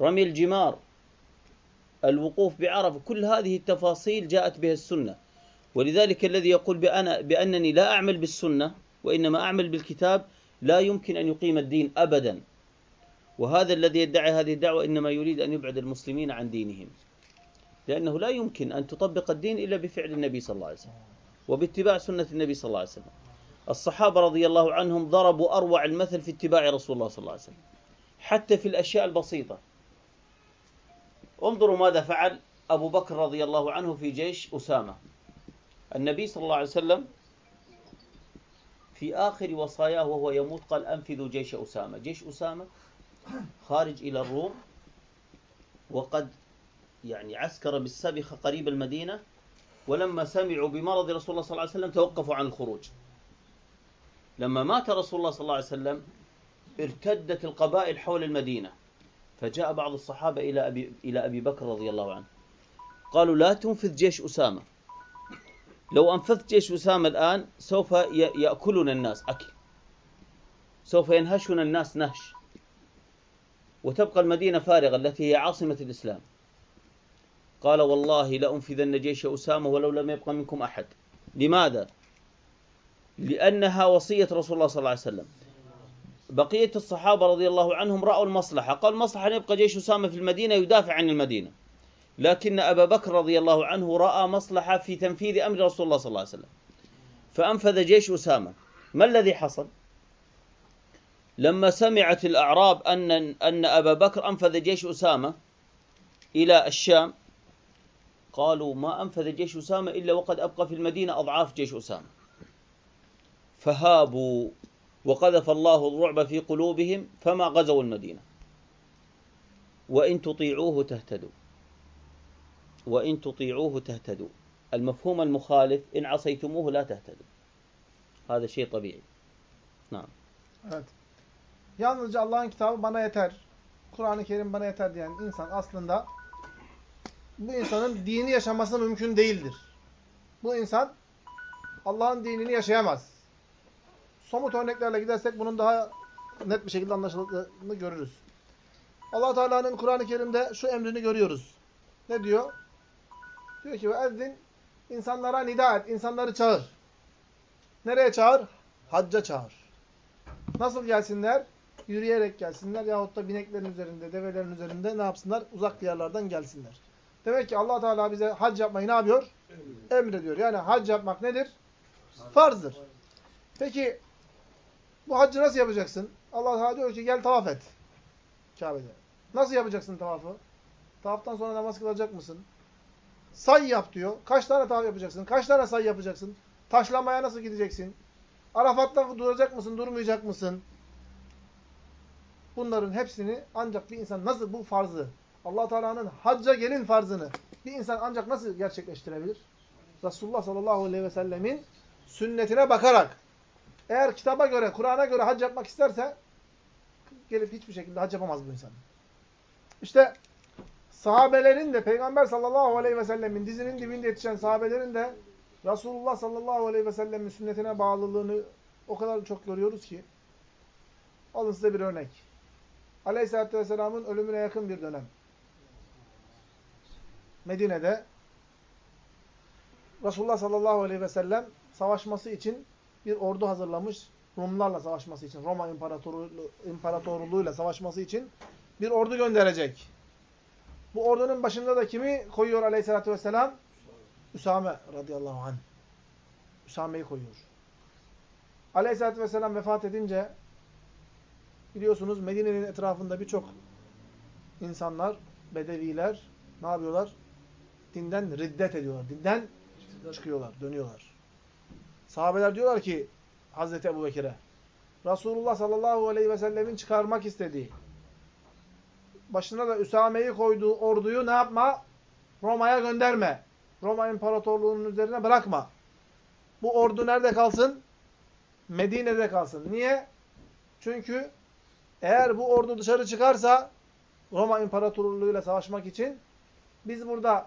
S1: رمي الجمار الوقوف بعرفة كل هذه التفاصيل جاءت بها السنة. ولذلك الذي يقول بأنا بأنني لا أعمل بالسنة وإنما أعمل بالكتاب لا يمكن أن يقيم الدين أبدا. وهذا الذي يدعي هذه الدعوة إنما يريد أن يبعد المسلمين عن دينهم. لأنه لا يمكن أن تطبق الدين إلا بفعل النبي صلى الله عليه وسلم وباتباع سنة النبي صلى الله عليه وسلم. الصحابة رضي الله عنهم ضربوا أروع المثل في اتباع رسول الله صلى الله عليه وسلم. حتى في الأشياء البسيطة. انظروا ماذا فعل أبو بكر رضي الله عنه في جيش أسامة. النبي صلى الله عليه وسلم في آخر وصاياه وهو يموت قال أنفذوا جيش أسامة. جيش أسامة خارج إلى الروم وقد يعني عسكر بالسبخة قريب المدينة ولما سمعوا بمرض رسول الله صلى الله عليه وسلم توقفوا عن الخروج. لما مات رسول الله صلى الله عليه وسلم ارتدت القبائل حول المدينة. فجاء بعض الصحابة إلى أبي, إلى أبي بكر رضي الله عنه. قالوا لا تنفذ جيش أسامة. لو أنفذت جيش أسامة الآن سوف يأكلنا الناس. أكل. سوف ينهشنا الناس نهش. وتبقى المدينة فارغة التي هي عاصمة الإسلام. قال والله لأنفذن جيش أسامة ولو لم يبقى منكم أحد. لماذا؟ لأنها وصية رسول الله صلى الله عليه وسلم. بقية الصحابة رضي الله عنهم رأوا المصلحة. قال المصلحة أن يبقى جيش أسامة في المدينة يدافع عن المدينة. لكن أبا بكر رضي الله عنه رأى مصلحة في تنفيذ أمر رسول الله صلى الله عليه وسلم. فأنفذ جيش أسامة. ما الذي حصل؟ لما سمعت الأعراب أن أن أبا بكر أنفذ جيش أسامة إلى الشام قالوا ما أنفذ جيش أسامة إلا وقد أبقى في المدينة أضعاف جيش أسامة. فهابوا وقذف الله الرعب في قلوبهم فما غزوا المدينة. وإن تطيعوه تهتدوا. وإن تطيعوه تهتدوا. المفهوم المخالف إن عصيتموه لا تهتدوا. هذا شيء طبيعي. نعم.
S2: Yalnızca Allah'ın kitabı bana yeter. Kur'an-ı Kerim bana yeter diyen insan aslında bu insanın dini yaşaması mümkün değildir. Bu insan Allah'ın dinini yaşayamaz. Somut örneklerle gidersek bunun daha net bir şekilde anlaşıldığını görürüz. Allah Teala'nın Kur'an-ı Kerim'de şu emrini görüyoruz. Ne diyor? Diyor ki ezzin insanlara nida et, insanları çağır. Nereye çağır? Hacca çağır. Nasıl gelsinler? Yürüyerek gelsinler yahut da bineklerin üzerinde, develerin üzerinde ne yapsınlar? Uzak diyarlardan gelsinler. Demek ki allah Teala bize hac yapmayı ne yapıyor? Emrediyor. Yani hac yapmak nedir? Farzdır. Peki bu haccı nasıl yapacaksın? Allah Teala diyor ki gel tavaf et. Kabe'de. Nasıl yapacaksın tavafı? Tavaftan sonra namaz kılacak mısın? Say yap diyor. Kaç tane tavaf yapacaksın? Kaç tane say yapacaksın? Taşlamaya nasıl gideceksin? Arafat'ta duracak mısın, durmayacak mısın? Bunların hepsini ancak bir insan nasıl bu farzı, allah Teala'nın hacca gelin farzını bir insan ancak nasıl gerçekleştirebilir? Resulullah sallallahu aleyhi ve sellemin sünnetine bakarak. Eğer kitaba göre, Kur'an'a göre hac yapmak isterse gelip hiçbir şekilde hac yapamaz bu insan. İşte sahabelerin de Peygamber sallallahu aleyhi ve sellemin dizinin dibinde yetişen sahabelerin de Resulullah sallallahu aleyhi ve sellemin sünnetine bağlılığını o kadar çok görüyoruz ki. Alın size bir örnek. Aleyhisselatü vesselamın ölümüne yakın bir dönem. Medine'de Resulullah sallallahu aleyhi ve sellem savaşması için bir ordu hazırlamış. Rumlarla savaşması için, Roma İmparatorluğu, İmparatorluğu'yla savaşması için bir ordu gönderecek. Bu ordunun başında da kimi koyuyor aleyhissalatü vesselam? Üsame radıyallahu anh. Üsame'yi koyuyor. Aleyhissalatü vesselam vefat edince biliyorsunuz Medine'nin etrafında birçok insanlar, bedeviler ne yapıyorlar? Dinden riddet ediyorlar. Dinden çıkıyorlar, dönüyorlar. Sahabeler diyorlar ki Hazreti Ebu Bekir'e Resulullah sallallahu aleyhi ve sellemin çıkarmak istediği başına da Üsame'yi koyduğu orduyu ne yapma? Roma'ya gönderme. Roma İmparatorluğu'nun üzerine bırakma. Bu ordu nerede kalsın? Medine'de kalsın. Niye? Çünkü eğer bu ordu dışarı çıkarsa Roma İmparatorluğu'yla savaşmak için biz burada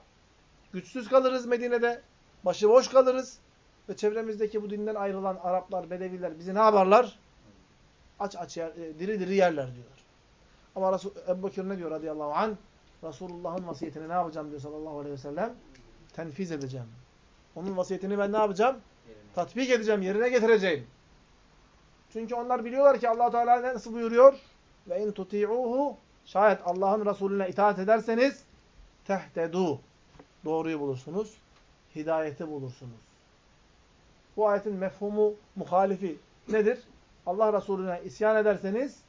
S2: güçsüz kalırız Medine'de. Başıboş kalırız. Ve çevremizdeki bu dinden ayrılan Araplar, Bedeviler bizi ne yaparlar? Aç aç yer, e, diri diri yerler diyorlar. Ama Resul, Ebu Bekir ne diyor radıyallahu anh? Resulullah'ın vasiyetini ne yapacağım diyor sallallahu aleyhi ve sellem? Tenfiz edeceğim. Onun vasiyetini ben ne yapacağım? Tatbik edeceğim, yerine getireceğim. Çünkü onlar biliyorlar ki allah Teala nasıl buyuruyor? Ve in tuti'uhu şayet Allah'ın Resulüne itaat ederseniz tehtedu. Doğruyu bulursunuz. Hidayeti bulursunuz. Bu ayetin mefhumu, muhalifi nedir? Allah Resulüne isyan ederseniz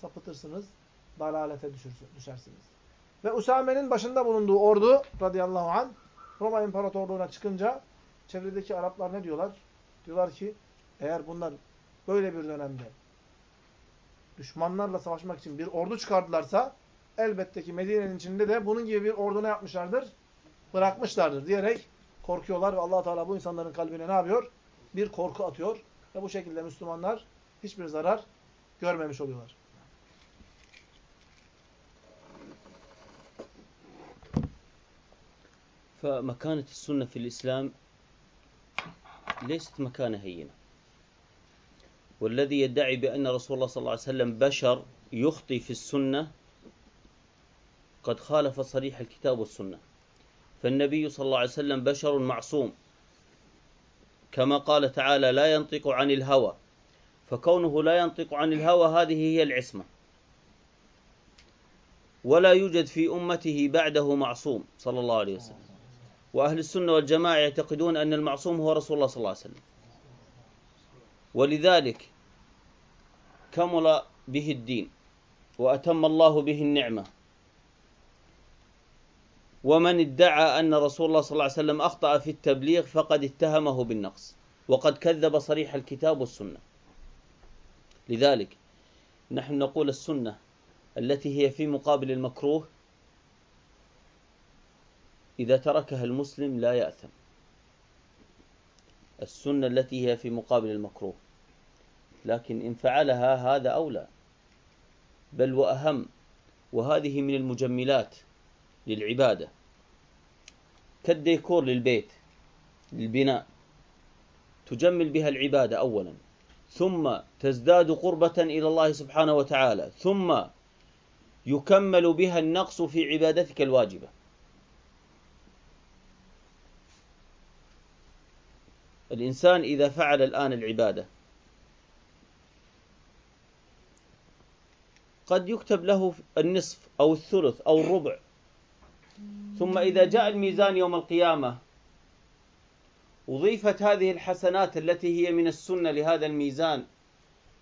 S2: sapıtırsınız, dalalete düşersiniz. Ve Usame'nin başında bulunduğu ordu radıyallahu anh Roma İmparatorluğu'na çıkınca çevredeki Araplar ne diyorlar? Diyorlar ki eğer bunlar böyle bir dönemde düşmanlarla savaşmak için bir ordu çıkardılarsa elbette ki Medine'nin içinde de bunun gibi bir ordu ne yapmışlardır? Bırakmışlardır diyerek korkuyorlar ve allah Teala bu insanların kalbine ne yapıyor? Bir korku atıyor ve bu şekilde Müslümanlar hiçbir zarar görmemiş oluyorlar.
S1: فمكانة السنة في الإسلام ليست مكانة هينة والذي يدعي بأن رسول الله صلى الله عليه وسلم بشر يخطي في السنة قد خالف صريح الكتاب والسنة. فالنبي صلى الله عليه وسلم بشر معصوم. كما قال تعالى لا ينطق عن الهوى. فكونه لا ينطق عن الهوى هذه هي العصمة. ولا يوجد في أمته بعده معصوم صلى الله عليه وسلم. وأهل السنة والجماعة يعتقدون أن المعصوم هو رسول الله صلى الله عليه وسلم. ولذلك كمل به الدين وأتم الله به النعمة. ومن ادعى أن رسول الله صلى الله عليه وسلم أخطأ في التبليغ فقد اتهمه بالنقص وقد كذب صريح الكتاب والسنة. لذلك نحن نقول السنة التي هي في مقابل المكروه إذا تركها المسلم لا يأثم. السنة التي هي في مقابل المكروه. لكن إن فعلها هذا أولى. بل وأهم وهذه من المجملات للعبادة. كالديكور للبيت للبناء. تجمل بها العبادة أولا. ثم تزداد قربة إلى الله سبحانه وتعالى. ثم يكمل بها النقص في عبادتك الواجبة. الإنسان إذا فعل الآن العبادة قد يكتب له النصف أو الثلث أو الربع. ثم إذا جاء الميزان يوم القيامة أضيفت هذه الحسنات التي هي من السنة لهذا الميزان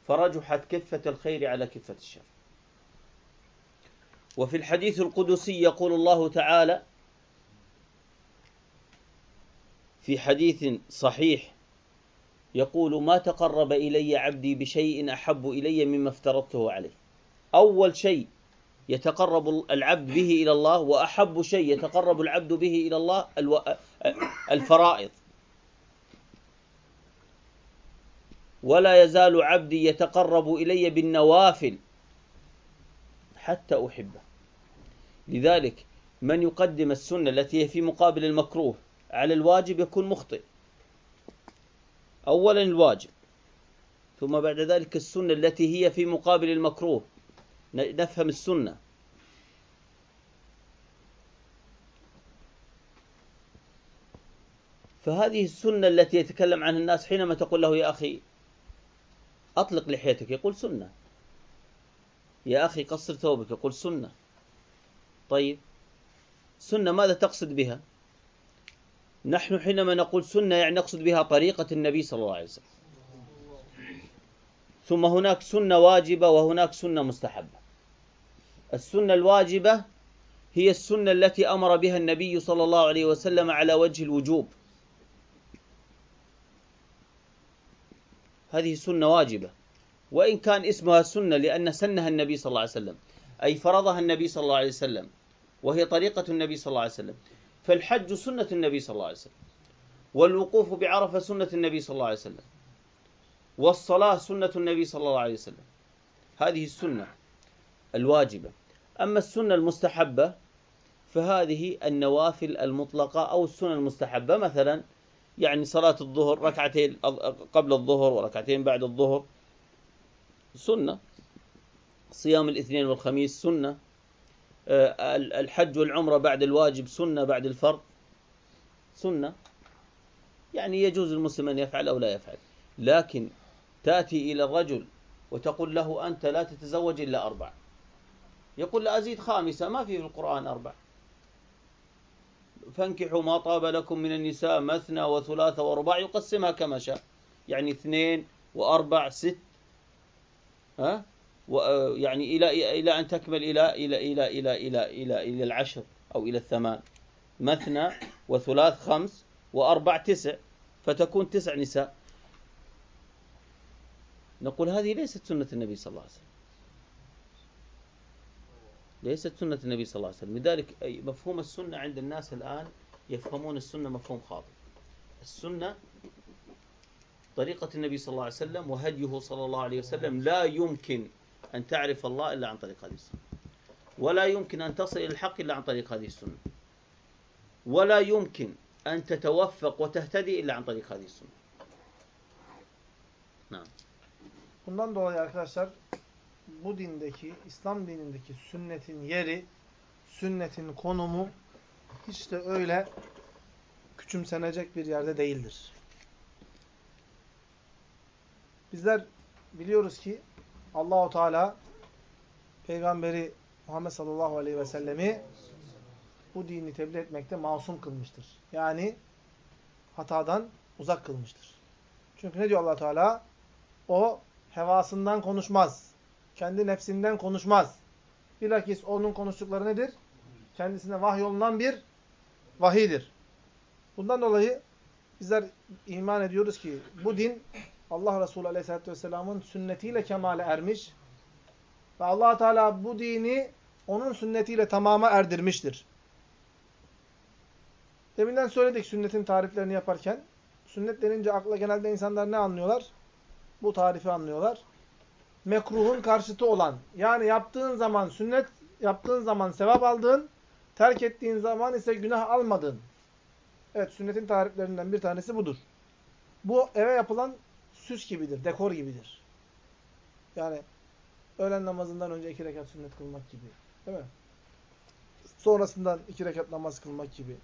S1: فرجحت كفة الخير على كفة الشر. وفي الحديث القدسي يقول الله تعالى في حديث صحيح يقول ما تقرب إلي عبدي بشيء أحب إلي مما افترضته عليه. أول شيء يتقرب العبد به إلى الله وأحب شيء يتقرب العبد به إلى الله الفرائض. ولا يزال عبدي يتقرب إلي بالنوافل حتى أحبه. لذلك من يقدم السنة التي هي في مقابل المكروه على الواجب يكون مخطئ. أولا الواجب ثم بعد ذلك السنة التي هي في مقابل المكروه. نفهم السنة. فهذه السنة التي يتكلم عنها الناس حينما تقول له يا أخي أطلق لحيتك يقول سنة. يا أخي قصر ثوبك يقول سنة. طيب سنة ماذا تقصد بها؟ نحن حينما نقول سنة يعني نقصد بها طريقة النبي صلى الله عليه وسلم. ثم هناك سنة واجبة وهناك سنة مستحبة. السنة الواجبة هي السنة التي أمر بها النبي صلى الله عليه وسلم على وجه الوجوب. هذه سنة واجبة. وإن كان اسمها سنة لأن سنها النبي صلى الله عليه وسلم أي فرضها النبي صلى الله عليه وسلم وهي طريقة النبي صلى الله عليه وسلم. فالحج سنة النبي صلى الله عليه وسلم. والوقوف بعرفة سنة النبي صلى الله عليه وسلم. والصلاة سنة النبي صلى الله عليه وسلم. هذه السنة الواجبة. أما السنة المستحبة فهذه النوافل المطلقة أو السنة المستحبة مثلا يعني صلاة الظهر ركعتين قبل الظهر وركعتين بعد الظهر سنة. صيام الاثنين والخميس سنة. آه، الحج والعمرة بعد الواجب سنة بعد الفرض سنة. يعني يجوز المسلم أن يفعل أو لا يفعل. لكن تأتي إلى الرجل وتقول له أنت لا تتزوج إلا أربع. يقول لا أزيد خامسة ما في في القرآن أربع. فانكحوا ما طاب لكم من النساء مثنى وثلاث ورباع يقسمها كما شاء. يعني اثنين وأربع ست. ها؟ يعني إلى إلى أن تكمل إلى إلى إلى إلى إلى إلى إلى العشر أو إلى الثمان. مثنى وثلاث خمس وأربع تسع فتكون تسع نساء. نقول هذه ليست سنة النبي صلى الله عليه وسلم. ليست سنة النبي صلى الله عليه وسلم. لذلك مفهوم السنة عند الناس الآن يفهمون السنة مفهوم خاطئ. السنة طريقة النبي صلى الله عليه وسلم وهديه صلى الله عليه وسلم لا يمكن أن تعرف الله إلا عن طريق هذه السنة. ولا يمكن أن تصل إلى الحق إلا عن طريق هذه السنة. ولا يمكن أن تتوفق وتهتدي إلا عن طريق هذه السنة.
S2: نعم. Bundan dolayı arkadaşlar bu dindeki, İslam dinindeki sünnetin yeri, sünnetin konumu hiç de öyle küçümsenecek bir yerde değildir. Bizler biliyoruz ki Allahu Teala peygamberi Muhammed sallallahu aleyhi ve sellemi bu dini tebliğ etmekte masum kılmıştır. Yani hatadan uzak kılmıştır. Çünkü ne diyor Allah Teala? O hevasından konuşmaz. Kendi nefsinden konuşmaz. Bilakis onun konuştukları nedir? Kendisine vahyolunan bir vahidir. Bundan dolayı bizler iman ediyoruz ki bu din Allah Resulü Aleyhisselatü Vesselam'ın sünnetiyle kemale ermiş ve allah Teala bu dini onun sünnetiyle tamama erdirmiştir. Deminden söyledik sünnetin tariflerini yaparken. Sünnet denince akla genelde insanlar ne anlıyorlar? Bu tarifi anlıyorlar. Mekruhun karşıtı olan. Yani yaptığın zaman sünnet, yaptığın zaman sevap aldığın, terk ettiğin zaman ise günah almadığın. Evet sünnetin tariflerinden bir tanesi budur. Bu eve yapılan süs gibidir, dekor gibidir. Yani öğlen namazından önce iki rekat sünnet kılmak gibi. Değil mi? Sonrasından iki rekat namaz kılmak gibi.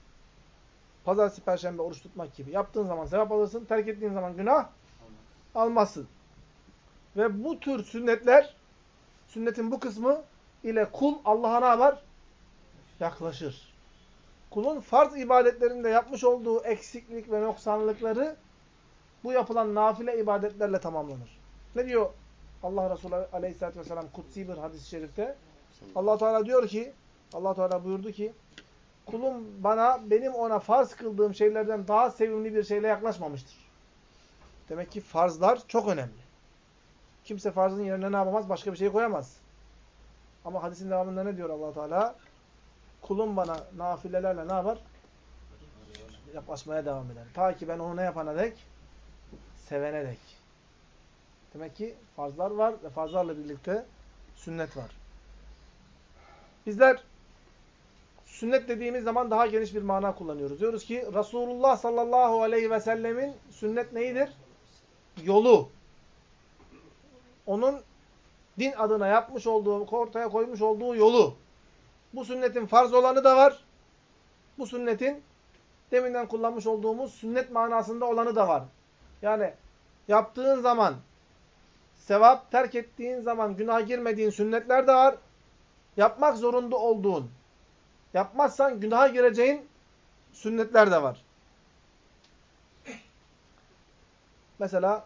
S2: Pazartesi, perşembe oruç tutmak gibi. Yaptığın zaman sevap alırsın, terk ettiğin zaman günah almazsın. Ve bu tür sünnetler, sünnetin bu kısmı ile kul Allah'a ne yapar? Yaklaşır. Kulun farz ibadetlerinde yapmış olduğu eksiklik ve noksanlıkları bu yapılan nafile ibadetlerle tamamlanır. Ne diyor Allah Resulü Aleyhisselatü Vesselam kutsi bir hadis-i şerifte? allah Teala diyor ki, allah Teala buyurdu ki, kulum bana, benim ona farz kıldığım şeylerden daha sevimli bir şeyle yaklaşmamıştır. Demek ki farzlar çok önemli. Kimse farzın yerine ne yapamaz? Başka bir şey koyamaz. Ama hadisin devamında ne diyor allah Teala? Kulum bana nafilelerle ne yapar? Yaklaşmaya devam eder. Ta ki ben onu ne yapana dek? Sevene dek. Demek ki farzlar var ve farzlarla birlikte sünnet var. Bizler sünnet dediğimiz zaman daha geniş bir mana kullanıyoruz. Diyoruz ki Resulullah sallallahu aleyhi ve sellemin sünnet neyidir? Yolu. Onun din adına yapmış olduğu, ortaya koymuş olduğu yolu. Bu sünnetin farz olanı da var. Bu sünnetin deminden kullanmış olduğumuz sünnet manasında olanı da var. Yani yaptığın zaman sevap, terk ettiğin zaman günah girmediğin sünnetler de var. Yapmak zorunda olduğun, yapmazsan günaha gireceğin sünnetler de var. Mesela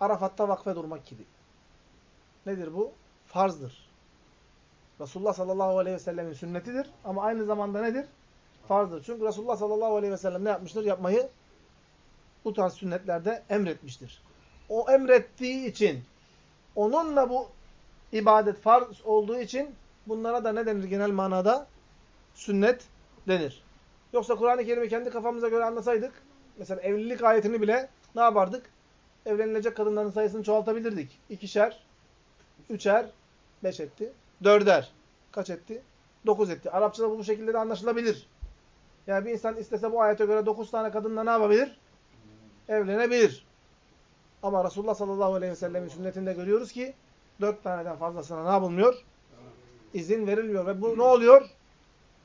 S2: Arafat'ta vakfe durmak gibi. Nedir bu? Farzdır. Resulullah sallallahu aleyhi ve sellemin sünnetidir ama aynı zamanda nedir? Farzdır. Çünkü Resulullah sallallahu aleyhi ve sellem ne yapmıştır? Yapmayı bu tarz sünnetlerde emretmiştir. O emrettiği için onunla bu ibadet farz olduğu için bunlara da ne denir genel manada? Sünnet denir. Yoksa Kur'an-ı Kerim'i kendi kafamıza göre anlasaydık, mesela evlilik ayetini bile ne yapardık? Evlenilecek kadınların sayısını çoğaltabilirdik. İkişer, üçer, beş etti. Dörder. Kaç etti? Dokuz etti. Arapçada bu, şekilde de anlaşılabilir. Yani bir insan istese bu ayete göre dokuz tane kadınla ne yapabilir? Evlenebilir. Ama Resulullah sallallahu aleyhi ve sellemin sünnetinde görüyoruz ki dört taneden fazlasına ne yapılmıyor? İzin verilmiyor. Ve bu ne oluyor?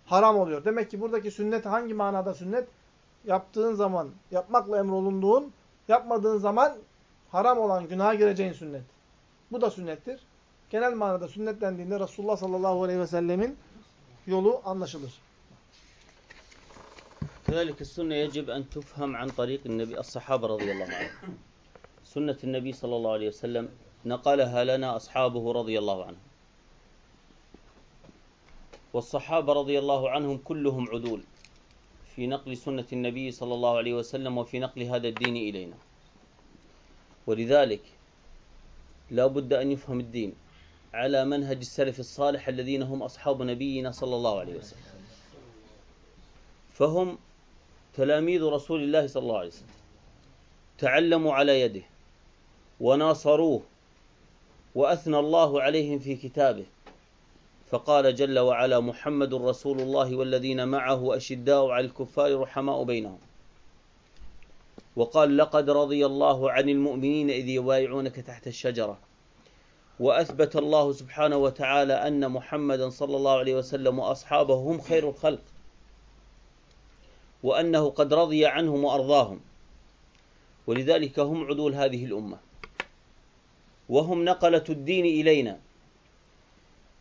S2: Haram oluyor. Demek ki buradaki sünnet hangi manada sünnet? Yaptığın zaman, yapmakla emrolunduğun, yapmadığın zaman haram olan, günaha gireceğin sünnet. Bu da sünnettir. Genel manada sünnet dendiğinde Resulullah sallallahu aleyhi ve sellemin yolu anlaşılır.
S1: كذلك السنة يجب أن تفهم عن طريق النبي الصحابة رضي الله عنهم. سنة النبي صلى الله عليه وسلم نقلها لنا أصحابه رضي الله عنهم. والصحابة رضي الله عنهم كلهم عدول في نقل سنة النبي صلى الله عليه وسلم وفي نقل هذا الدين إلينا. ولذلك لا بد أن يفهم الدين. على منهج السلف الصالح الذين هم أصحاب نبينا صلى الله عليه وسلم. فهم تلاميذ رسول الله صلى الله عليه وسلم. تعلموا على يده وناصروه وأثنى الله عليهم في كتابه. فقال جل وعلا محمد رسول الله والذين معه أشداء على الكفار رحماء بينهم. وقال لقد رضي الله عن المؤمنين إذ يبايعونك تحت الشجرة. وأثبت الله سبحانه وتعالى أن محمدا صلى الله عليه وسلم وأصحابه هم خير الخلق وأنه قد رضي عنهم وأرضاهم ولذلك هم عدول هذه الأمة. وهم نقلة الدين إلينا.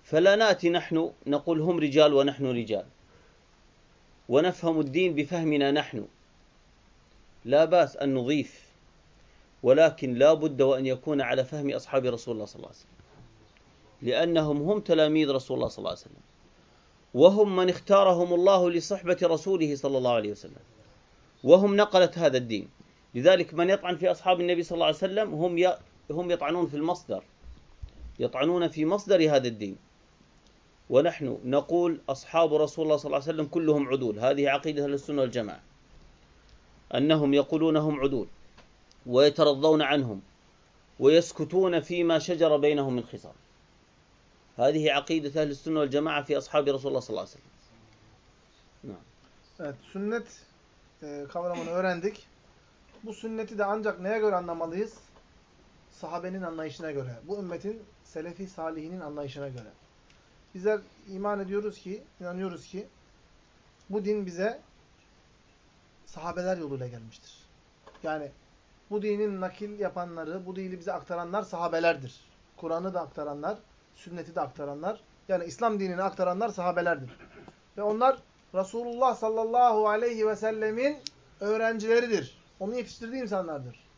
S1: فلا نأتي نحن نقول هم رجال ونحن رجال. ونفهم الدين بفهمنا نحن. لا بأس أن نضيف. ولكن لا بد وأن يكون على فهم أصحاب رسول الله صلى الله عليه وسلم. لأنهم هم تلاميذ رسول الله صلى الله عليه وسلم. وهم من اختارهم الله لصحبة رسوله صلى الله عليه وسلم. وهم نقلة هذا الدين. لذلك من يطعن في أصحاب النبي صلى الله عليه وسلم هم هم يطعنون في المصدر. يطعنون في مصدر هذا الدين. ونحن نقول أصحاب رسول الله صلى الله عليه وسلم كلهم عدول. هذه عقيدة السنة والجماعة. أنهم يقولون هم عدول. ويترضون عنهم ويسكتون فيما شجر بينهم من خصام هذه عقيدة أهل السنة والجماعة في أصحاب رسول الله صلى الله عليه وسلم
S2: نعم Evet, sünnet e, kavramını öğrendik. Bu sünneti de ancak neye göre anlamalıyız? Sahabenin anlayışına göre. Bu ümmetin selefi salihinin anlayışına göre. Bizler iman ediyoruz ki, inanıyoruz ki bu din bize sahabeler yoluyla gelmiştir. Yani bu dinin nakil yapanları, bu dini bize aktaranlar sahabelerdir. Kur'an'ı da aktaranlar, sünneti de aktaranlar, yani İslam dinini aktaranlar sahabelerdir. Ve onlar Resulullah sallallahu aleyhi ve sellemin öğrencileridir. Onu yetiştirdiği insanlardır.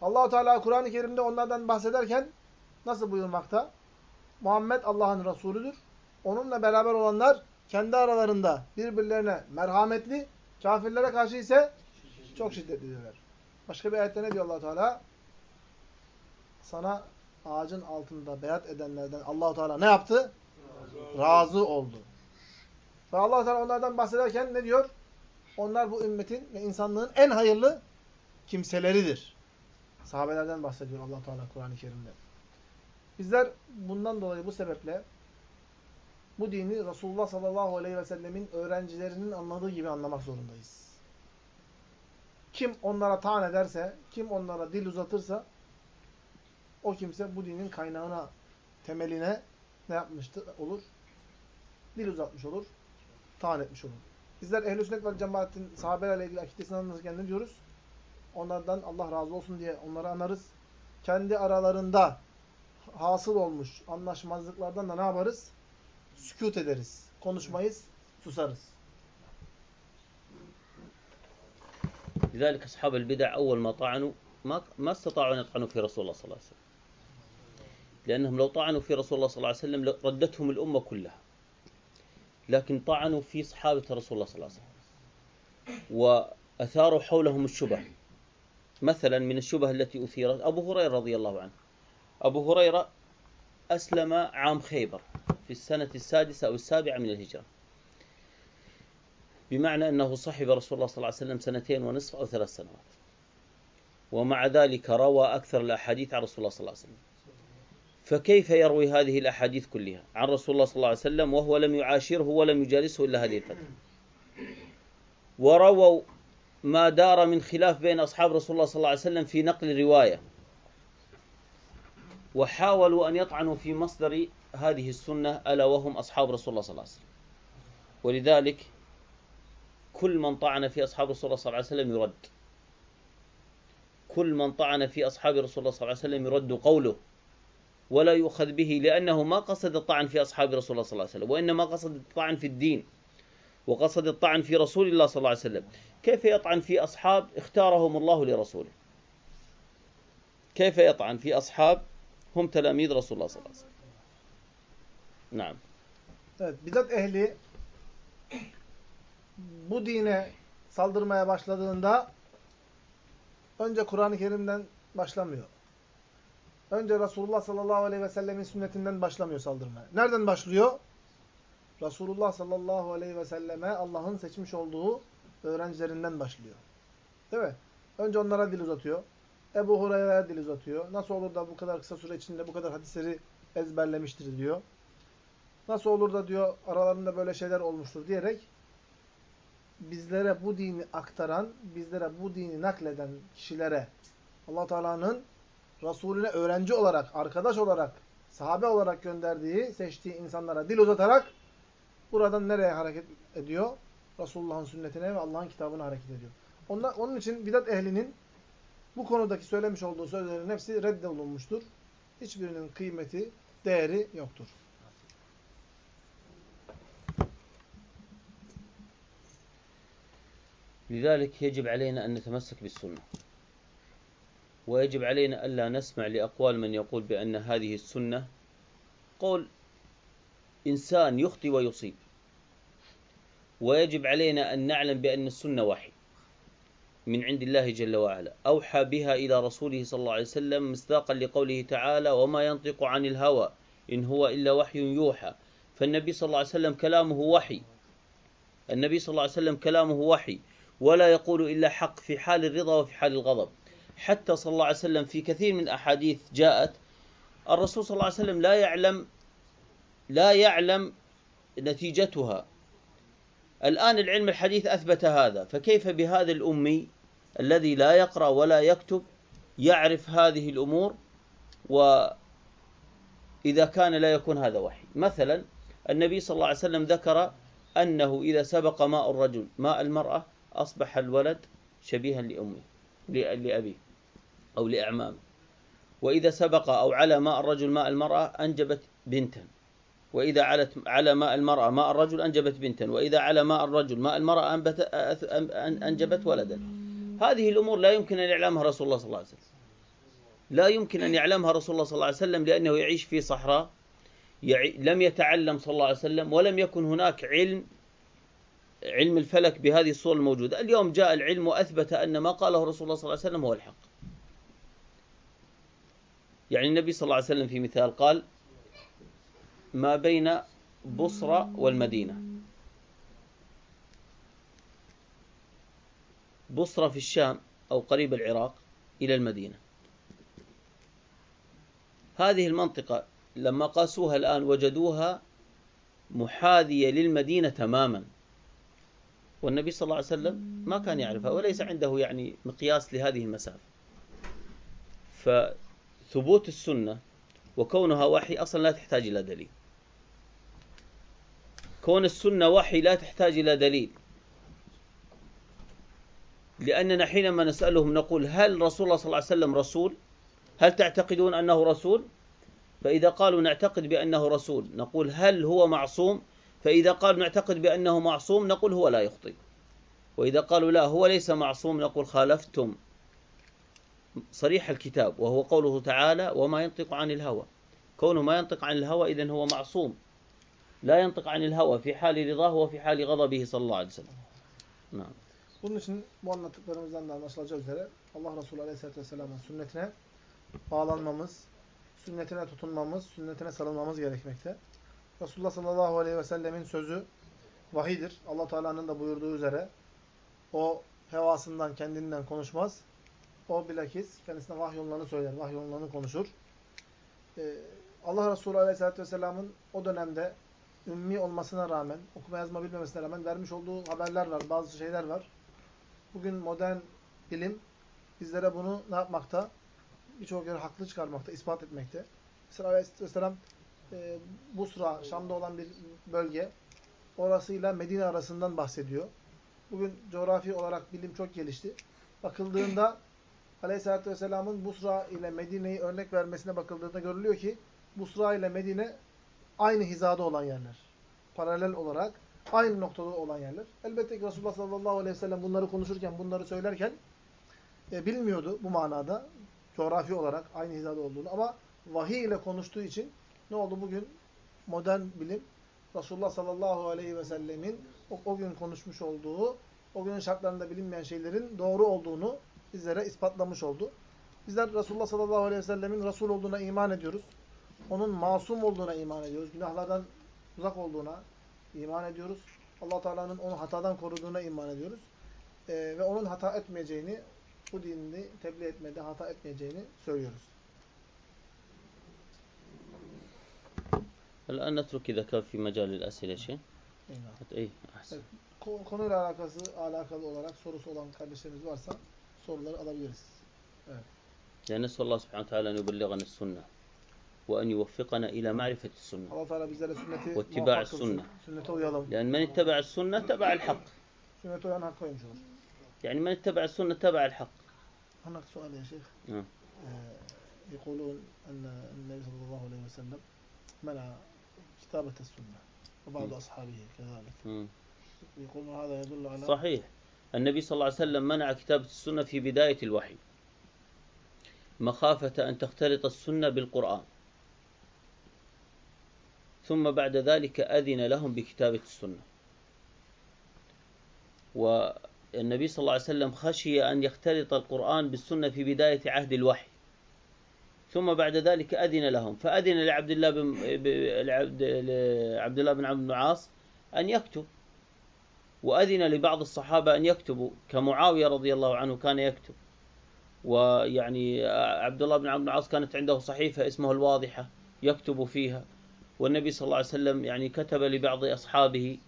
S2: Allahu Teala Kur'an-ı Kerim'de onlardan bahsederken nasıl buyurmakta? Muhammed Allah'ın Resulüdür. Onunla beraber olanlar kendi aralarında birbirlerine merhametli, kafirlere karşı ise çok şiddetlidirler. Başka bir ayette ne diyor allah Teala? Sana ağacın altında beyat edenlerden Allahu Teala ne yaptı? razı oldu. Ve Allah Teala onlardan bahsederken ne diyor? Onlar bu ümmetin ve insanlığın en hayırlı kimseleridir. Sahabelerden bahsediyor Allah Teala Kur'an-ı Kerim'de. Bizler bundan dolayı bu sebeple bu dini Resulullah sallallahu aleyhi ve sellemin öğrencilerinin anladığı gibi anlamak zorundayız. Kim onlara taan ederse, kim onlara dil uzatırsa o kimse bu dinin kaynağına, temeline ne yapmıştır? Olur? Dil uzatmış olur, taan etmiş olur. Bizler ehl-i sünnet ve cemaatin sahabelerle ilgili akidesini anlatırken ne diyoruz? Onlardan Allah razı olsun diye onları anarız. Kendi aralarında hasıl olmuş anlaşmazlıklardan da ne yaparız? Sükut ederiz. Konuşmayız, susarız.
S1: لذلك أصحاب البدع أول ما طعنوا ما ما استطاعوا أن يطعنوا في رسول الله صلى الله عليه وسلم. لأنهم لو طعنوا في رسول الله صلى الله عليه وسلم ردتهم الأمة كلها. لكن طعنوا في صحابة رسول الله صلى الله عليه وسلم. وأثاروا حولهم الشبه. مثلا من الشبه التي أثيرت أبو هريرة رضي الله عنه. أبو هريرة أسلم عام خيبر في السنة السادسة أو السابعة من الهجرة. بمعنى أنه صحب رسول الله صلى الله عليه وسلم سنتين ونصف أو ثلاث سنوات. ومع ذلك روى أكثر الأحاديث عن رسول الله صلى الله عليه وسلم. فكيف يروي هذه الأحاديث كلها؟ عن رسول الله صلى الله عليه وسلم وهو لم يعاشره ولم يجالسه إلا هذه الفترة ورووا ما دار من خلاف بين أصحاب رسول الله صلى الله عليه وسلم في نقل رواية وحاولوا أن يطعنوا في مصدر هذه السنة ألا وهم أصحاب رسول الله صلى الله عليه وسلم. ولذلك كل من طعن في أصحاب رسول الله صلى الله عليه وسلم يرد. كل من طعن في أصحاب رسول الله صلى الله عليه وسلم يرد قوله. ولا يؤخذ به لأنه ما قصد الطعن في أصحاب رسول الله صلى الله عليه وسلم وإنما قصد الطعن في الدين وقصد الطعن في رسول الله صلى الله عليه وسلم. كيف يطعن في أصحاب اختارهم الله لرسوله؟ كيف يطعن في أصحاب هم تلاميذ رسول الله صلى الله عليه وسلم؟ نعم.
S2: Evet, bidat ehli bu dine saldırmaya başladığında önce Kur'an-ı Kerim'den başlamıyor. Önce Resulullah sallallahu aleyhi ve sellemin sünnetinden başlamıyor saldırmaya. Nereden başlıyor? Resulullah sallallahu aleyhi ve selleme Allah'ın seçmiş olduğu öğrencilerinden başlıyor. Değil mi? Önce onlara dil uzatıyor. Ebu Hureyre'ye dil uzatıyor. Nasıl olur da bu kadar kısa süre içinde bu kadar hadisleri ezberlemiştir diyor. Nasıl olur da diyor aralarında böyle şeyler olmuştur diyerek bizlere bu dini aktaran, bizlere bu dini nakleden kişilere Allah Teala'nın Resulüne öğrenci olarak, arkadaş olarak, sahabe olarak gönderdiği, seçtiği insanlara dil uzatarak buradan nereye hareket ediyor? Resulullah'ın sünnetine ve Allah'ın kitabına hareket ediyor. Onlar, onun için bidat ehlinin bu konudaki söylemiş olduğu sözlerin hepsi reddolunmuştur. Hiçbirinin kıymeti, değeri yoktur.
S1: لذلك يجب علينا أن نتمسك بالسنة. ويجب علينا ألا نسمع لأقوال من يقول بأن هذه السنة قول إنسان يخطي ويصيب. ويجب علينا أن نعلم بأن السنة وحي من عند الله جل وعلا. أوحى بها إلى رسوله صلى الله عليه وسلم مصداقا لقوله تعالى وما ينطق عن الهوى إن هو إلا وحي يوحى فالنبي صلى الله عليه وسلم كلامه وحي. النبي صلى الله عليه وسلم كلامه وحي. ولا يقول إلا حق في حال الرضا وفي حال الغضب. حتى صلى الله عليه وسلم في كثير من أحاديث جاءت الرسول صلى الله عليه وسلم لا يعلم لا يعلم نتيجتها. الآن العلم الحديث أثبت هذا فكيف بهذا الأمي الذي لا يقرأ ولا يكتب يعرف هذه الأمور؟ وإذا كان لا يكون هذا وحي. مثلا النبي صلى الله عليه وسلم ذكر أنه إذا سبق ماء الرجل ماء المرأة أصبح الولد شبيها لأمه لأبيه أو لأعمامه. وإذا سبق أو على ماء الرجل ماء المرأة أنجبت بنتا. وإذا علت على ماء المرأة ماء الرجل أنجبت بنتا. وإذا على ماء الرجل ماء المرأة أنجبت ولدا. هذه الأمور لا يمكن أن يعلمها رسول الله صلى الله عليه وسلم. لا يمكن أن يعلمها رسول الله صلى الله عليه وسلم لأنه يعيش في صحراء لم يتعلم صلى الله عليه وسلم ولم يكن هناك علم علم الفلك بهذه الصورة الموجودة. اليوم جاء العلم وأثبت أن ما قاله رسول الله صلى الله عليه وسلم هو الحق. يعني النبي صلى الله عليه وسلم في مثال قال ما بين بصرة والمدينة. بصرة في الشام أو قريب العراق إلى المدينة. هذه المنطقة لما قاسوها الآن وجدوها محاذية للمدينة تماما. والنبي صلى الله عليه وسلم ما كان يعرفها وليس عنده يعني مقياس لهذه المسافة فثبوت السنة وكونها وحي أصلا لا تحتاج إلى دليل. كون السنة وحي لا تحتاج إلى دليل. لأننا حينما نسألهم نقول هل رسول الله صلى الله عليه وسلم رسول؟ هل تعتقدون أنه رسول؟ فإذا قالوا نعتقد بأنه رسول نقول هل هو معصوم؟ فإذا قالوا نعتقد بأنه معصوم نقول هو لا يخطئ. وإذا قالوا لا هو ليس معصوم نقول خالفتم. صريح الكتاب وهو قوله تعالى وما ينطق عن الهوى. كونه ما ينطق عن الهوى إذن هو معصوم. لا ينطق عن الهوى في حال رضاه وفي حال غضبه صلى الله عليه وسلم. نعم.
S2: Bunun için bu anlattıklarımızdan da anlaşılacağı üzere Allah Resulü Aleyhisselatü Vesselam'ın sünnetine bağlanmamız, sünnetine tutunmamız, sünnetine sarılmamız gerekmekte. Resulullah sallallahu aleyhi ve sellemin sözü vahidir. allah Teala'nın da buyurduğu üzere o hevasından, kendinden konuşmaz. O bilakis kendisine vahyollarını söyler, vahyollarını konuşur. Ee, Allah Resulü Aleyhisselatü Vesselam'ın o dönemde ümmi olmasına rağmen, okuma yazma bilmemesine rağmen vermiş olduğu haberler var, bazı şeyler var. Bugün modern bilim bizlere bunu ne yapmakta? Birçok yere haklı çıkarmakta, ispat etmekte. Mesela Aleyhisselam e, Busra, Şam'da olan bir bölge. Orasıyla Medine arasından bahsediyor. Bugün coğrafi olarak bilim çok gelişti. Bakıldığında Aleyhisselatü Vesselam'ın Busra ile Medine'yi örnek vermesine bakıldığında görülüyor ki Busra ile Medine aynı hizada olan yerler. Paralel olarak aynı noktada olan yerler. Elbette ki Resulullah sallallahu aleyhi ve sellem bunları konuşurken, bunları söylerken e, bilmiyordu bu manada coğrafi olarak aynı hizada olduğunu ama vahiy ile konuştuğu için ne oldu bugün? Modern bilim Resulullah sallallahu aleyhi ve sellemin o, o gün konuşmuş olduğu, o günün şartlarında bilinmeyen şeylerin doğru olduğunu bizlere ispatlamış oldu. Bizler Resulullah sallallahu aleyhi ve sellemin Resul olduğuna iman ediyoruz. Onun masum olduğuna iman ediyoruz. Günahlardan uzak olduğuna iman ediyoruz. allah Teala'nın onu hatadan koruduğuna iman ediyoruz. Ee, ve onun hata etmeyeceğini, bu dinini tebliğ etmede hata etmeyeceğini söylüyoruz.
S1: الآن نترك إذا كان في مجال الأسئلة شيء
S2: أي أحسن konuyla alakası, alakalı olarak sorusu olan kardeşlerimiz varsa soruları alabiliriz. Evet.
S1: يعني نسأل الله سبحانه وتعالى أن يبلغنا السنة وأن يوفقنا إلى معرفة السنة
S2: Allah Teala bizlere sünneti
S1: واتباع السنة
S2: sünnete uyalım.
S1: لأن من اتبع السنة تبع الحق
S2: Sünnete uyan hakka uymuş olur.
S1: يعني من اتبع السنة تبع الحق
S2: هناك سؤال يا شيخ
S1: نعم
S2: يقولون أن النبي صلى الله عليه وسلم منع كتابة السنة وبعض أصحابه كذلك. يقول هذا يدل على
S1: صحيح. النبي صلى الله عليه وسلم منع كتابة السنة في بداية الوحي. مخافة أن تختلط السنة بالقرآن. ثم بعد ذلك أذن لهم بكتابة السنة. والنبي صلى الله عليه وسلم خشي أن يختلط القرآن بالسنة في بداية عهد الوحي. ثم بعد ذلك أذن لهم. فأذن لعبد الله بن لعبد لعبد الله بن عمرو بن العاص أن يكتب. وأذن لبعض الصحابة أن يكتبوا كمعاوية رضي الله عنه كان يكتب. ويعني عبد الله بن عمرو بن العاص كانت عنده صحيفة اسمه الواضحة يكتب فيها. والنبي صلى الله عليه وسلم يعني كتب لبعض أصحابه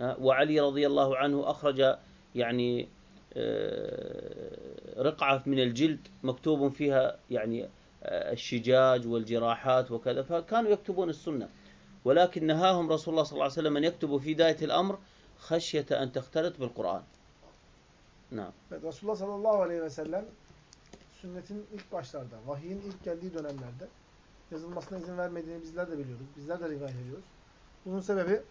S1: وعلي رضي الله عنه أخرج يعني آه، رقعة من الجلد مكتوب فيها يعني الشجاج والجراحات وكذا فكانوا يكتبون السنة ولكن نهاهم رسول الله صلى الله عليه وسلم أن يكتبوا في بداية الأمر خشية أن تختلط بالقرآن
S2: نعم Resulullah sallallahu aleyhi ve sellem sünnetin ilk başlarda, vahiyin ilk geldiği dönemlerde yazılmasına izin vermediğini bizler de biliyoruz. Bizler de rivayet ediyoruz. Bunun sebebi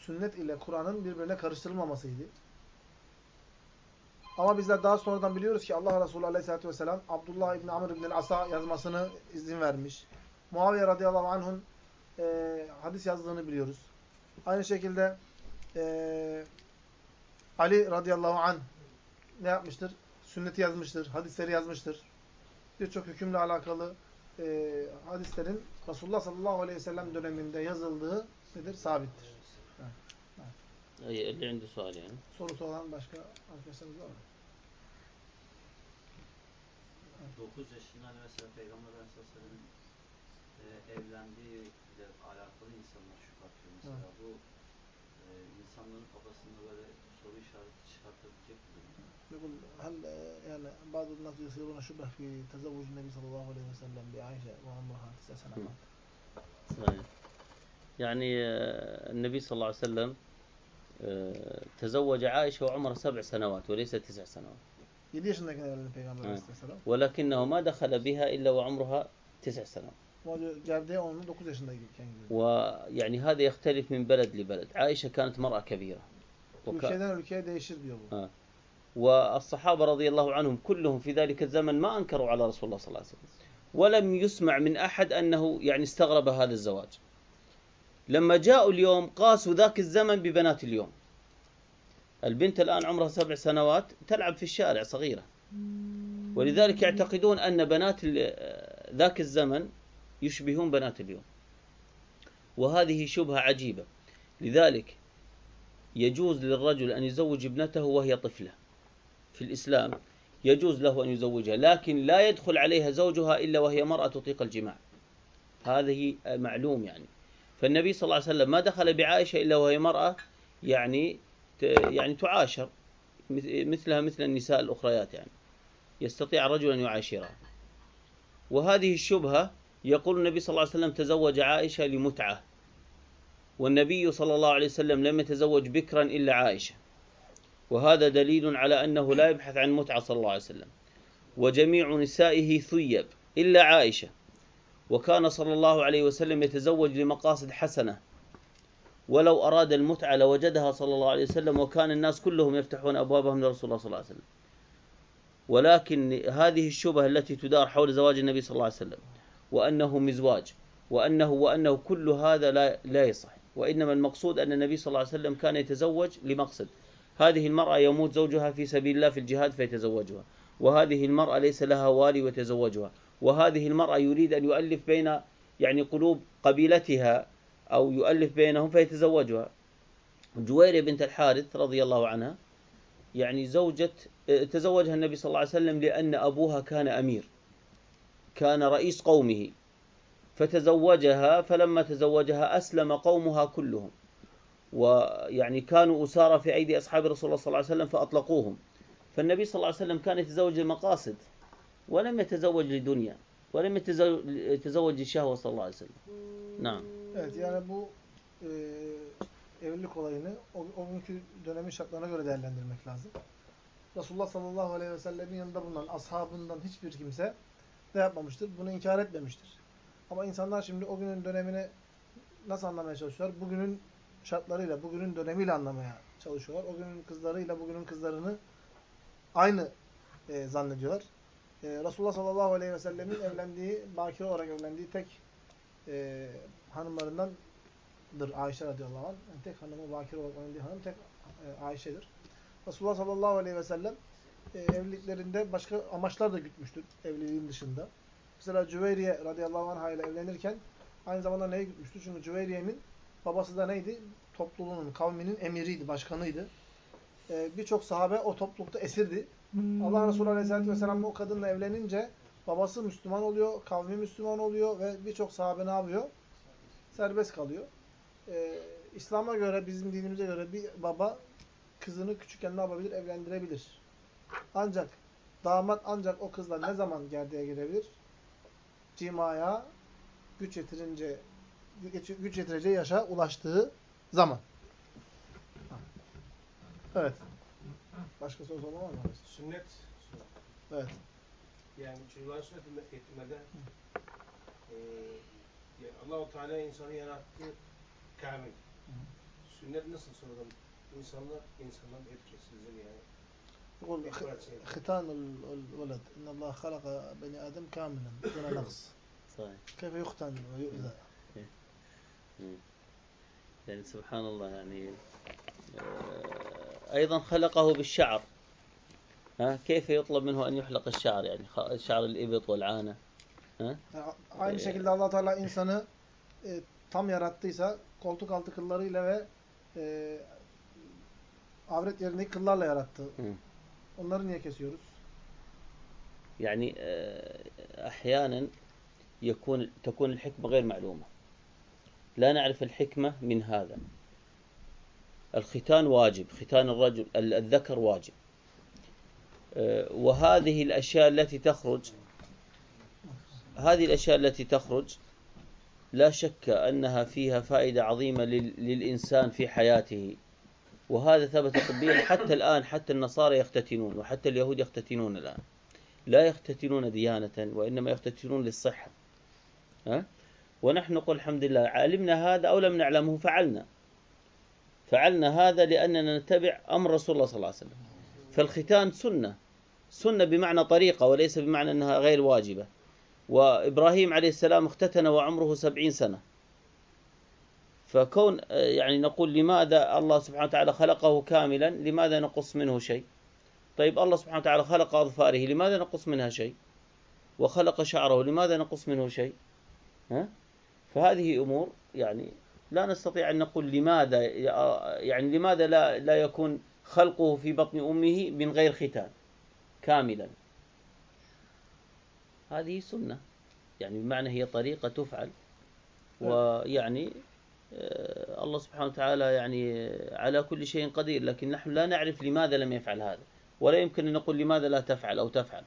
S2: sünnet ile Kur'an'ın birbirine karıştırılmamasıydı. Ama bizler daha sonradan biliyoruz ki Allah Resulü Aleyhisselatü Vesselam Abdullah İbni Amr İbni Asa yazmasını izin vermiş. Muaviye radıyallahu anh'un e, hadis yazdığını biliyoruz. Aynı şekilde e, Ali radıyallahu anh ne yapmıştır? Sünneti yazmıştır, hadisleri yazmıştır. Birçok hükümle alakalı e, hadislerin Resulullah sallallahu aleyhi ve sellem döneminde yazıldığı nedir? Sabittir.
S1: Evet. Evet. Ellerinde sual.
S2: Sorusu olan başka arkadaşlarımız var mı?
S3: 9 yaşında hani mesela Peygamber Aleyhisselam'ın e, evlendiğiyle alakalı insanlar şüphe atıyor mesela. Bu e, insanların kafasında böyle soru işareti çıkartabilecek bir durum.
S2: يقول هل يعني بعض الناس يصيرون شبه في تزوج النبي صلى الله عليه وسلم بعائشة وعمرها تسع سنوات
S1: يعني آه، النبي صلى الله عليه وسلم آه، تزوج عائشة وعمرها سبع سنوات وليس تسع سنوات
S2: 7 yaşındayken evlendi Peygamber
S1: Evet.
S2: Aleyhisselam.
S1: ولكنه ما دخل بها إلا وعمرها تسع سنوات
S2: Ama diyor, gerdeğe onun 9 yaşındayken gidiyor.
S1: ويعني هذا يختلف من بلد لبلد عائشة كانت مرأة كبيرة وك... آه. والصحابة رضي الله عنهم كلهم في ذلك الزمن ما أنكروا على رسول الله صلى الله عليه وسلم ولم يسمع من أحد أنه يعني استغرب هذا الزواج لما جاءوا اليوم قاسوا ذاك الزمن ببنات اليوم البنت الآن عمرها سبع سنوات تلعب في الشارع صغيرة. ولذلك يعتقدون أن بنات ذاك الزمن يشبهون بنات اليوم. وهذه شبهة عجيبة. لذلك يجوز للرجل أن يزوج ابنته وهي طفلة. في الإسلام يجوز له أن يزوجها لكن لا يدخل عليها زوجها إلا وهي مرأة تطيق الجماع. هذه معلوم يعني. فالنبي صلى الله عليه وسلم ما دخل بعائشة إلا وهي مرأة يعني يعني تعاشر مث- مثلها مثل النساء الأخريات يعني. يستطيع الرجل أن يعاشرها. وهذه الشبهة يقول النبي صلى الله عليه وسلم تزوج عائشة لمتعة. والنبي صلى الله عليه وسلم لم يتزوج بكرا إلا عائشة. وهذا دليل على أنه لا يبحث عن متعة صلى الله عليه وسلم. وجميع نسائه ثيب إلا عائشة. وكان صلى الله عليه وسلم يتزوج لمقاصد حسنة. ولو أراد المتعة لوجدها صلى الله عليه وسلم وكان الناس كلهم يفتحون أبوابهم لرسول الله صلى الله عليه وسلم. ولكن هذه الشبهة التي تدار حول زواج النبي صلى الله عليه وسلم وأنه مزواج وأنه وأنه كل هذا لا لا يصح. وإنما المقصود أن النبي صلى الله عليه وسلم كان يتزوج لمقصد. هذه المرأة يموت زوجها في سبيل الله في الجهاد فيتزوجها. وهذه المرأة ليس لها والي ويتزوجها وهذه المرأة يريد أن يؤلف بين يعني قلوب قبيلتها أو يؤلف بينهم فيتزوجها. جويرية بنت الحارث رضي الله عنها يعني زوجة تزوجها النبي صلى الله عليه وسلم لأن أبوها كان أمير كان رئيس قومه. فتزوجها فلما تزوجها أسلم قومها كلهم. ويعني كانوا أسارى في أيدي أصحاب رسول الله صلى الله عليه وسلم فأطلقوهم. فالنبي صلى الله عليه وسلم كان يتزوج لمقاصد ولم يتزوج لدنيا ولم يتزوج للشهوة صلى الله عليه وسلم. نعم.
S2: Evet yani bu e, evlilik olayını o, o günkü dönemin şartlarına göre değerlendirmek lazım. Resulullah sallallahu aleyhi ve sellemin yanında bulunan ashabından hiçbir kimse ne yapmamıştır? Bunu inkar etmemiştir. Ama insanlar şimdi o günün dönemini nasıl anlamaya çalışıyorlar? Bugünün şartlarıyla, bugünün dönemiyle anlamaya çalışıyorlar. O günün kızlarıyla bugünün kızlarını aynı e, zannediyorlar. E, Resulullah sallallahu aleyhi ve sellemin evlendiği, bakire olarak evlendiği tek e, hanımlarındandır Ayşe radıyallahu anh. Yani tek hanımı bakire olarak evlendiği hanım tek e, Ayşe'dir. Resulullah sallallahu aleyhi ve sellem e, evliliklerinde başka amaçlar da gütmüştür evliliğin dışında. Mesela Cüveyriye radıyallahu anh ile evlenirken aynı zamanda neye gütmüştür? Çünkü Cüveyriye'nin babası da neydi? Topluluğunun, kavminin emiriydi, başkanıydı. E, Birçok sahabe o toplulukta esirdi. Allah Resulü aleyhissalatü vesselam o kadınla evlenince babası Müslüman oluyor, kavmi Müslüman oluyor ve birçok sahabe ne yapıyor? Serbest kalıyor. Ee, İslam'a göre, bizim dinimize göre bir baba kızını küçükken ne yapabilir? Evlendirebilir. Ancak damat ancak o kızla ne zaman gerdeğe girebilir? Cimaya güç yetirince güç, yetireceği yaşa ulaştığı zaman. Evet. Başka soru sorma var mı?
S4: Sünnet
S2: Evet.
S4: yani çocukların sünnet getirmede e, Allah-u Teala insanı yarattı kamil. Sünnet nasıl soralım? İnsanlar insanların etkisizdir yani.
S2: يقول. ختان ال- الولد إن الله خلق بني آدم كاملا دون نقص
S1: صحيح
S2: كيف يختن ويؤذى
S1: يعني سبحان الله يعني آه، أيضا خلقه بالشعر ها كيف يطلب منه أن يحلق الشعر يعني شعر الإبط والعانة?
S2: Yani aynı şekilde allah Teala insanı e, tam yarattıysa koltuk altı kıllarıyla ve e, avret yerindeki kıllarla yarattı.
S1: Hı.
S2: Onları niye kesiyoruz?
S1: يعني أحيانا يكون تكون الحكمة غير معلومة لا نعرف الحكمة من هذا الختان واجب ختان الرجل الذكر واجب وهذه الأشياء التي تخرج هذه الأشياء التي تخرج لا شك أنها فيها فائدة عظيمة لل- للإنسان في حياته. وهذا ثبت طبيا حتى الآن حتى النصارى يختتنون وحتى اليهود يختتنون الآن. لا يختتنون ديانة وإنما يختتنون للصحة؟ ونحن نقول الحمد لله علمنا هذا أو لم نعلمه فعلنا. فعلنا هذا لأننا نتبع أمر رسول الله صلى الله عليه وسلم. فالختان سنة. سنة بمعنى طريقة وليس بمعنى أنها غير واجبة. وإبراهيم عليه السلام اختتن وعمره سبعين سنة. فكون يعني نقول لماذا الله سبحانه وتعالى خلقه كاملا؟ لماذا نقص منه شيء؟ طيب الله سبحانه وتعالى خلق أظفاره لماذا نقص منها شيء؟ وخلق شعره لماذا نقص منه شيء؟ ها؟ فهذه أمور يعني لا نستطيع أن نقول لماذا يعني لماذا لا, لا يكون خلقه في بطن أمه من غير ختان كاملا. هذه سنة. يعني بمعنى هي طريقة تفعل. ويعني آه، الله سبحانه وتعالى يعني على كل شيء قدير. لكن نحن لا نعرف لماذا لم يفعل هذا. ولا يمكن أن نقول لماذا لا تفعل أو تفعل.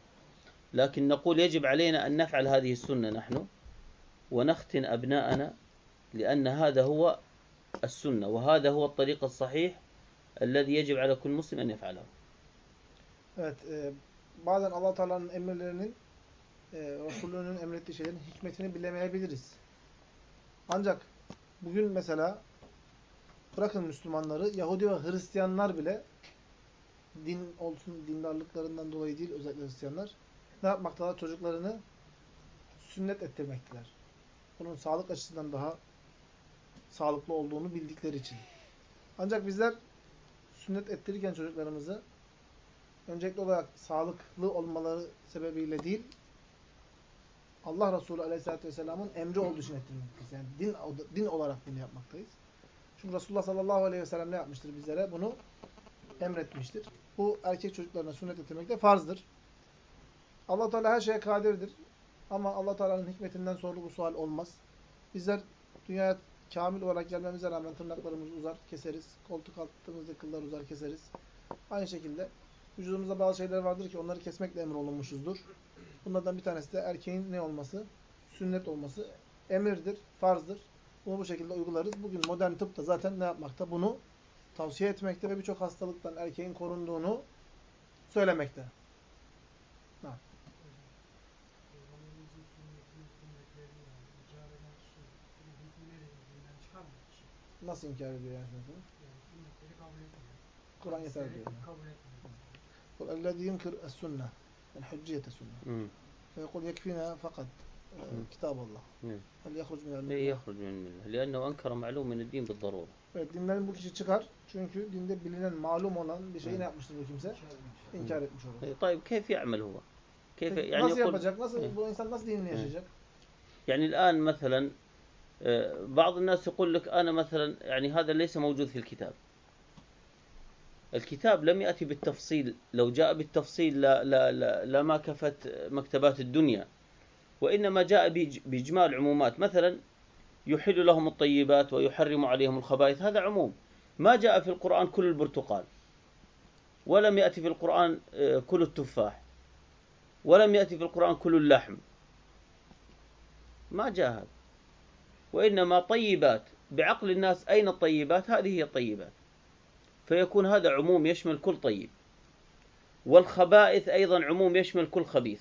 S1: لكن نقول يجب علينا أن نفعل هذه السنة نحن ونختن أبناءنا لأن هذا هو السنة وهذا هو الطريق الصحيح الذي يجب على كل مسلم أن يفعله.
S2: Evet, e, bazen allah Teala'nın emirlerinin, e, Resulünün emrettiği şeylerin hikmetini bilemeyebiliriz. Ancak bugün mesela bırakın Müslümanları, Yahudi ve Hristiyanlar bile din olsun, dindarlıklarından dolayı değil özellikle Hristiyanlar, ne yapmaktalar? Çocuklarını sünnet ettirmekteler. Bunun sağlık açısından daha sağlıklı olduğunu bildikleri için. Ancak bizler sünnet ettirirken çocuklarımızı öncelikli olarak sağlıklı olmaları sebebiyle değil, Allah Resulü Aleyhisselatü Vesselam'ın emri olduğu için ettirmekteyiz. Yani din, din olarak bunu yapmaktayız. Çünkü Resulullah sallallahu aleyhi ve ne yapmıştır bizlere? Bunu emretmiştir. Bu erkek çocuklarına sünnet ettirmek de farzdır. allah Teala her şeye kadirdir. Ama allah Teala'nın hikmetinden sorulu bu sual olmaz. Bizler dünyaya kamil olarak gelmemize rağmen tırnaklarımızı uzar, keseriz. Koltuk altımızda kıllar uzar, keseriz. Aynı şekilde vücudumuzda bazı şeyler vardır ki onları kesmekle emrolunmuşuzdur. Bunlardan bir tanesi de erkeğin ne olması? Sünnet olması. Emirdir, farzdır. Bunu bu şekilde uygularız. Bugün modern tıp da zaten ne yapmakta? Bunu tavsiye etmekte ve birçok hastalıktan erkeğin korunduğunu söylemekte. Ha. Nasıl inkar ediyor yani? Kur'an yeter diyor. Kul ellezî yunkir es-sünneh. من حجية السنة
S1: مم.
S2: فيقول يكفينا فقط آه، كتاب الله. هل يخرج من
S1: إيه
S2: الملة
S1: يخرج من الملة لأنه أنكر معلوم من الدين بالضرورة
S2: Evet, dinden bu kişi çıkar. Çünkü dinde bilinen, malum olan bir şeyi ne yapmıştır bu kimse? İnkar etmiş olur.
S1: طيب كيف يعمل هو كيف
S2: Peki,
S1: يعني
S2: nasıl
S1: يقول
S2: yapacak? Nasıl, bu insan nasıl dinini yaşayacak?
S1: يعني الآن مثلا آه، بعض الناس يقول لك أنا مثلا يعني هذا ليس موجود في الكتاب الكتاب لم يأتي بالتفصيل لو جاء بالتفصيل لا لا لا لما كفت مكتبات الدنيا. وإنما جاء بإج- بإجمال عمومات مثلا يحل لهم الطيبات ويحرم عليهم الخبائث هذا عموم. ما جاء في القرآن كل البرتقال. ولم يأتي في القرآن آه، كل التفاح. ولم يأتي في القرآن كل اللحم. ما جاء هذا. وإنما طيبات. بعقل الناس أين الطيبات؟ هذه هي الطيبات. فيكون هذا عموم يشمل كل طيب. والخبائث أيضا عموم يشمل كل خبيث.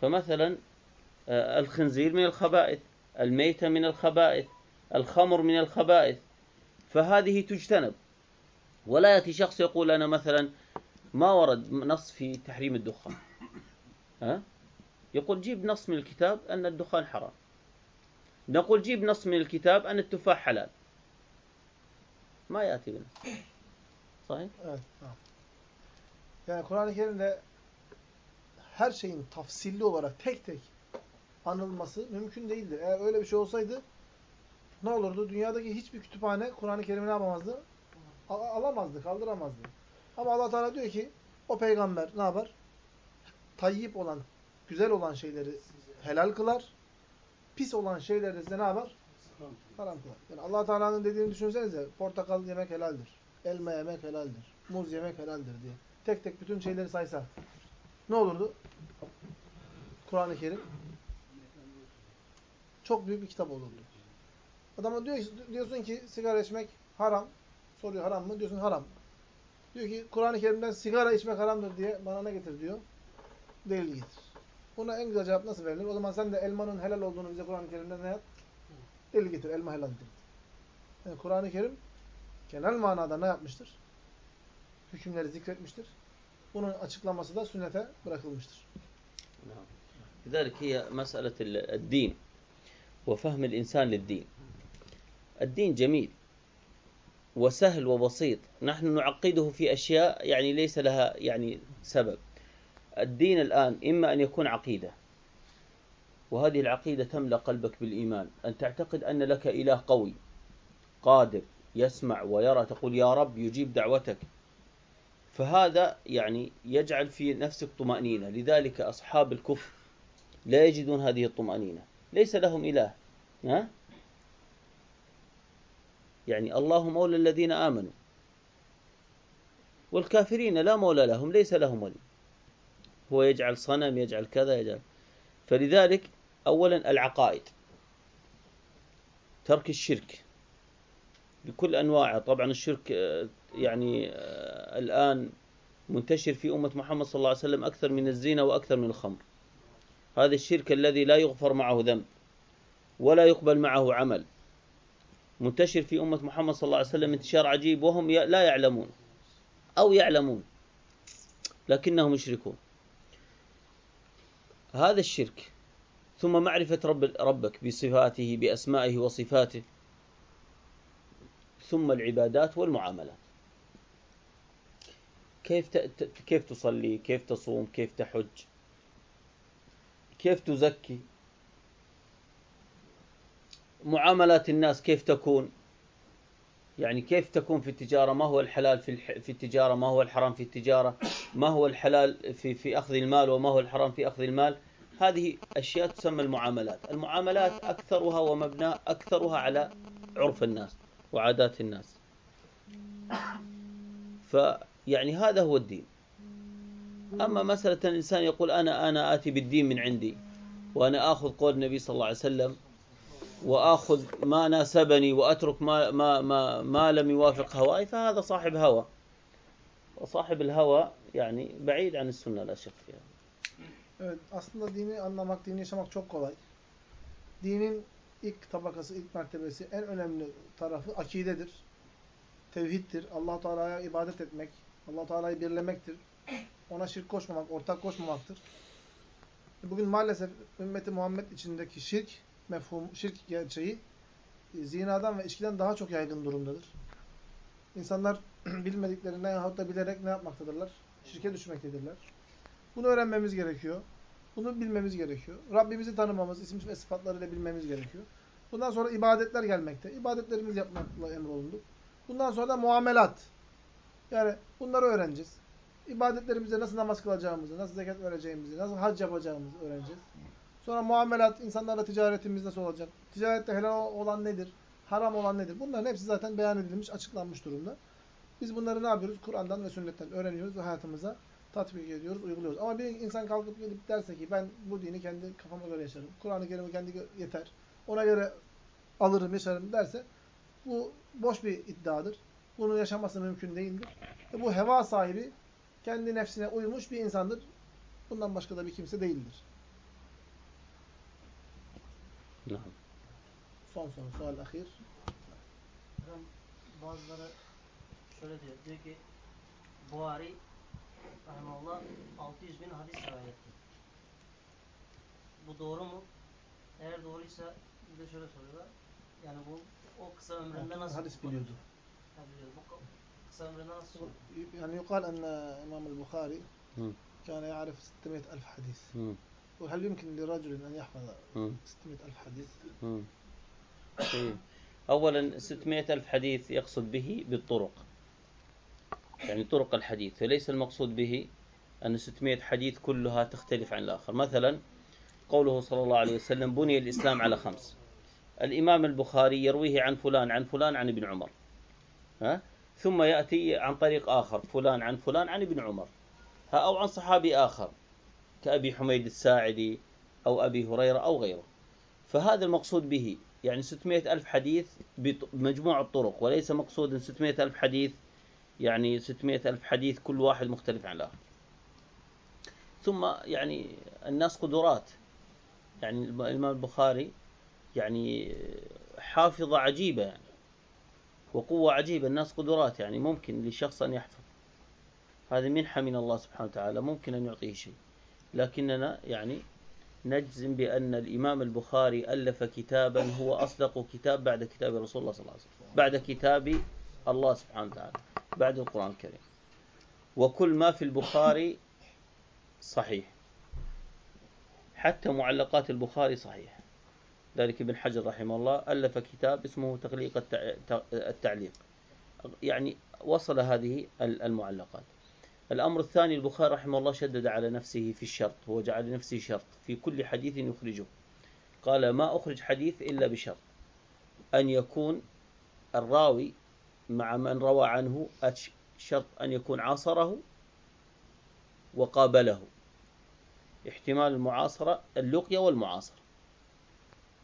S1: فمثلا آه، الخنزير من الخبائث الميتة من الخبائث الخمر من الخبائث. فهذه تجتنب. ولا يأتي شخص يقول أنا مثلا ما ورد نص في تحريم الدخان. ها؟ يقول جيب نص من الكتاب أن الدخان حرام. نقول جيب نص من الكتاب أن التفاح حلال. Ma yati bina. Sahih?
S2: Evet. Yani Kur'an-ı Kerim'de her şeyin tafsilli olarak tek tek anılması mümkün değildir. Eğer öyle bir şey olsaydı ne olurdu? Dünyadaki hiçbir kütüphane Kur'an-ı Kerim'i ne yapamazdı? Al alamazdı, kaldıramazdı. Ama Allah Teala diyor ki o peygamber ne yapar? Tayyip olan, güzel olan şeyleri helal kılar. Pis olan şeyleri de ne yapar? Haram kılar. Yani Allah Teala'nın dediğini düşünsenize. Portakal yemek helaldir. Elma yemek helaldir. Muz yemek helaldir diye. Tek tek bütün şeyleri saysa ne olurdu? Kur'an-ı Kerim çok büyük bir kitap olurdu. Adama diyor, diyorsun ki sigara içmek haram. Soruyor haram mı? Diyorsun haram. Diyor ki Kur'an-ı Kerim'den sigara içmek haramdır diye bana ne getir diyor? Delil getir. Buna en güzel cevap nasıl verilir? O zaman sen de elmanın helal olduğunu bize Kur'an-ı Kerim'den ne yap? Delil getir. Elma helaldir. Yani Kur'an-ı Kerim genel manada ne yapmıştır? Hükümleri zikretmiştir. Bunun açıklaması da sünnete bırakılmıştır.
S1: نعم لذلك هي مسألة ال- الدين وفهم الإنسان للدين الدين جميل وسهل وبسيط نحن نعقده في أشياء يعني ليس لها يعني سبب الدين الآن إما أن يكون عقيدة وهذه العقيدة تملأ قلبك بالإيمان. أن تعتقد أن لك إله قوي قادر يسمع ويرى تقول يا رب يجيب دعوتك. فهذا يعني يجعل في نفسك طمأنينة. لذلك أصحاب الكفر لا يجدون هذه الطمأنينة. ليس لهم إله ها؟ يعني الله مولى الذين آمنوا. والكافرين لا مولى لهم ليس لهم ولي. هو يجعل صنم يجعل كذا يجعل فلذلك أولا العقائد ترك الشرك بكل أنواعه. طبعا الشرك آه، يعني آه، الآن منتشر في أمة محمد صلى الله عليه وسلم أكثر من الزنا وأكثر من الخمر. هذا الشرك الذي لا يغفر معه ذنب ولا يقبل معه عمل. منتشر في أمة محمد صلى الله عليه وسلم انتشار عجيب وهم لا يعلمون أو يعلمون لكنهم يشركون هذا الشرك ثم معرفة رب ربك بصفاته بأسمائه وصفاته ثم العبادات والمعاملات. كيف كيف تصلي؟ كيف تصوم؟ كيف تحج؟ كيف تزكي؟ معاملات الناس كيف تكون؟ يعني كيف تكون في التجارة؟ ما هو الحلال في. في التجارة؟ ما هو الحرام في التجارة؟ ما هو الحلال في في أخذ المال؟ وما هو الحرام في أخذ المال؟ هذه أشياء تسمى المعاملات. المعاملات أكثرها ومبنى أكثرها على عرف الناس وعادات الناس. فيعني هذا هو الدين. أما مسألة الإنسان يقول أنا أنا آتي بالدين من عندي وأنا آخذ قول النبي صلى الله عليه وسلم وآخذ ما ناسبني وأترك ما ما ما, ما لم يوافق هواي فهذا صاحب هوى وصاحب الهوى يعني بعيد عن السنة لا شك فيها
S2: Evet, aslında dini anlamak, dini yaşamak çok kolay. Dinin ilk tabakası, ilk mertebesi, en önemli tarafı akidedir. Tevhiddir. allah Teala'ya ibadet etmek, allah Teala'yı birlemektir. Ona şirk koşmamak, ortak koşmamaktır. Bugün maalesef ümmeti Muhammed içindeki şirk, mefhum, şirk gerçeği e, zinadan ve içkiden daha çok yaygın durumdadır. İnsanlar bilmediklerinden yahut da bilerek ne yapmaktadırlar? Şirke düşmektedirler. Bunu öğrenmemiz gerekiyor. Bunu bilmemiz gerekiyor. Rabbimizi tanımamız, isim ve sıfatlarıyla bilmemiz gerekiyor. Bundan sonra ibadetler gelmekte. İbadetlerimizi yapmakla emrolunduk. Bundan sonra da muamelat. Yani bunları öğreneceğiz. İbadetlerimizde nasıl namaz kılacağımızı, nasıl zekat vereceğimizi, nasıl hac yapacağımızı öğreneceğiz. Sonra muamelat, insanlarla ticaretimiz nasıl olacak? Ticarette helal olan nedir? Haram olan nedir? Bunların hepsi zaten beyan edilmiş, açıklanmış durumda. Biz bunları ne yapıyoruz? Kur'an'dan ve sünnetten öğreniyoruz ve hayatımıza tatbik ediyoruz, uyguluyoruz. Ama bir insan kalkıp gelip derse ki ben bu dini kendi kafama göre yaşarım. Kur'an-ı Kerim'i kendi yeter. Ona göre alırım, yaşarım derse bu boş bir iddiadır. Bunu yaşaması mümkün değildir. Ve bu heva sahibi kendi nefsine uymuş bir insandır. Bundan başka da bir kimse değildir.
S1: نعم
S2: Son sual ahir.
S5: Hocam bazıları şöyle diyor. Diyor ki Buhari Rahimullah 600 bin hadis rivayet etti. Bu doğru mu? Eğer doğruysa bir de şöyle soruyorlar. Yani bu o kısa ömründe nasıl
S2: Hadis biliyordu.
S5: Ha, biliyor. Bu kısa ömründe nasıl
S2: يعني يقال أن إمام البخاري
S1: مم.
S2: كان يعرف 600 ألف حديث. وهل يمكن لرجل أن يحفظ
S1: مم.
S2: 600 ألف حديث.
S1: طيب. أولا 600 ألف حديث يقصد به بالطرق. يعني طرق الحديث. فليس المقصود به أن 600 حديث كلها تختلف عن الآخر. مثلا قوله صلى الله عليه وسلم بني الإسلام على خمس. الإمام البخاري يرويه عن فلان عن فلان عن ابن عمر. ها؟ ثم يأتي عن طريق آخر فلان عن فلان عن ابن عمر. ها؟ أو عن صحابي آخر. كأبي حميد الساعدي أو أبي هريرة أو غيره. فهذا المقصود به يعني 600 ألف حديث بمجموع الطرق وليس مقصود 600 ألف حديث يعني 600 ألف حديث كل واحد مختلف عن الآخر ثم يعني الناس قدرات. يعني الإمام البخاري يعني حافظة عجيبة يعني وقوة عجيبة الناس قدرات يعني ممكن لشخص أن يحفظ. هذه منحة من الله سبحانه وتعالى ممكن أن يعطيه شيء. لكننا يعني نجزم بأن الإمام البخاري ألف كتابا هو أصدق كتاب بعد كتاب رسول الله صلى الله عليه وسلم بعد كتاب الله سبحانه وتعالى بعد القرآن الكريم. وكل ما في البخاري صحيح. حتى معلقات البخاري صحيح. ذلك ابن حجر رحمه الله ألف كتاب اسمه تغليق التعليق. يعني وصل هذه المعلقات. الأمر الثاني البخاري رحمه الله شدد على نفسه في الشرط هو جعل لنفسه شرط في كل حديث يخرجه. قال ما أخرج حديث إلا بشرط أن يكون الراوي مع من روى عنه شرط أن يكون عاصره وقابله. احتمال المعاصرة اللقية والمعاصرة.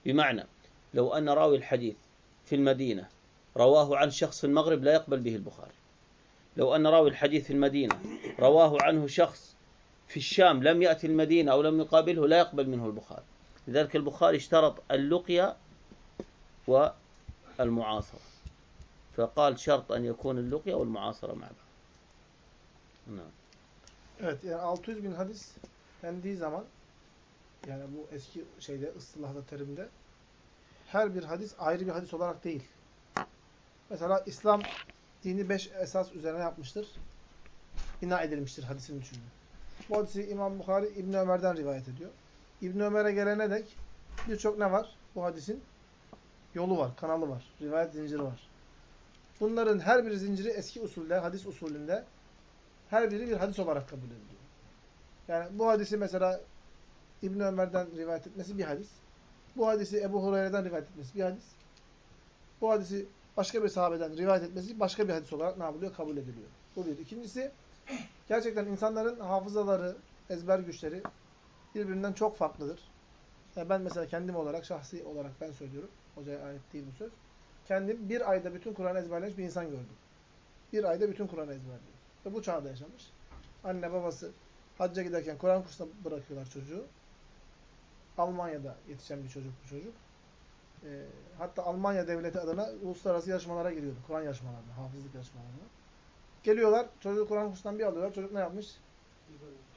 S1: بمعنى لو أن راوي الحديث في المدينة رواه عن شخص في المغرب لا يقبل به البخاري. لو أن راوي الحديث في المدينة رواه عنه شخص في الشام لم يأتي المدينة أو لم يقابله لا يقبل منه البخاري. لذلك البخاري اشترط اللقية والمعاصرة. فقال شرط أن يكون اللقية والمعاصرة مع بعض.
S2: نعم. Evet yani 600 bin hadis dendiği zaman yani bu eski şeyde ıstılahda terimde her bir hadis ayrı bir hadis olarak değil. Mesela İslam dini beş esas üzerine yapmıştır. Bina edilmiştir hadisin üçünü. Bu hadisi İmam Bukhari İbn Ömer'den rivayet ediyor. İbn Ömer'e gelene dek birçok ne var? Bu hadisin yolu var, kanalı var, rivayet zinciri var. Bunların her bir zinciri eski usulde, hadis usulünde her biri bir hadis olarak kabul ediliyor. Yani bu hadisi mesela İbn Ömer'den rivayet etmesi bir hadis. Bu hadisi Ebu Hureyre'den rivayet etmesi bir hadis. Bu hadisi başka bir sahabeden rivayet etmesi başka bir hadis olarak ne yapılıyor? Kabul ediliyor. Bu bir. İkincisi, gerçekten insanların hafızaları, ezber güçleri birbirinden çok farklıdır. Yani ben mesela kendim olarak, şahsi olarak ben söylüyorum. Hocaya ait değil bu söz. Kendim bir ayda bütün Kur'an ezberlemiş bir insan gördüm. Bir ayda bütün Kur'an ezberliyor. Ve bu çağda yaşamış. Anne babası hacca giderken Kur'an kursuna bırakıyorlar çocuğu. Almanya'da yetişen bir çocuk bu çocuk. E, hatta Almanya devleti adına uluslararası yarışmalara giriyordu. Kur'an yarışmalarına, hafızlık yarışmalarına. Geliyorlar, çocuğu Kur'an kursundan bir alıyorlar. Çocuk ne yapmış?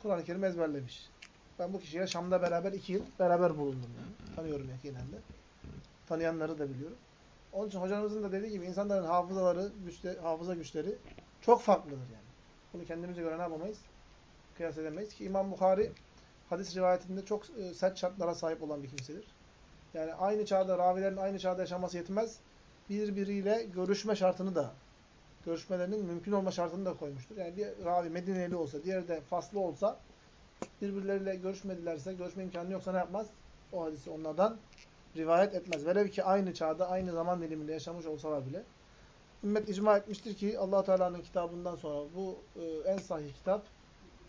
S2: Kur'an-ı Kerim ezberlemiş. Ben bu kişiye Şam'da beraber iki yıl beraber bulundum. Yani. Tanıyorum yakinen de. Tanıyanları da biliyorum. Onun için hocamızın da dediği gibi insanların hafızaları, güçleri, hafıza güçleri çok farklıdır yani. Bunu kendimize göre ne yapamayız? Kıyas edemeyiz ki İmam Bukhari hadis rivayetinde çok e, sert şartlara sahip olan bir kimsedir. Yani aynı çağda, ravilerin aynı çağda yaşaması yetmez. Birbiriyle görüşme şartını da, görüşmelerinin mümkün olma şartını da koymuştur. Yani bir ravi Medineli olsa, diğeri de Faslı olsa, birbirleriyle görüşmedilerse, görüşme imkanı yoksa ne yapmaz? O hadisi onlardan rivayet etmez. Velev ki aynı çağda, aynı zaman diliminde yaşamış olsalar bile. Ümmet icma etmiştir ki allah Teala'nın kitabından sonra bu e, en sahih kitap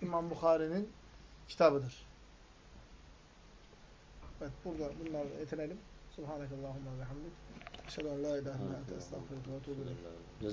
S2: İmam Bukhari'nin kitabıdır. Evet burada bunları yetinelim. Subhanakallahumma ve hamdik. Eşhedü en la ilahe illa ente estağfirullah ve etûbü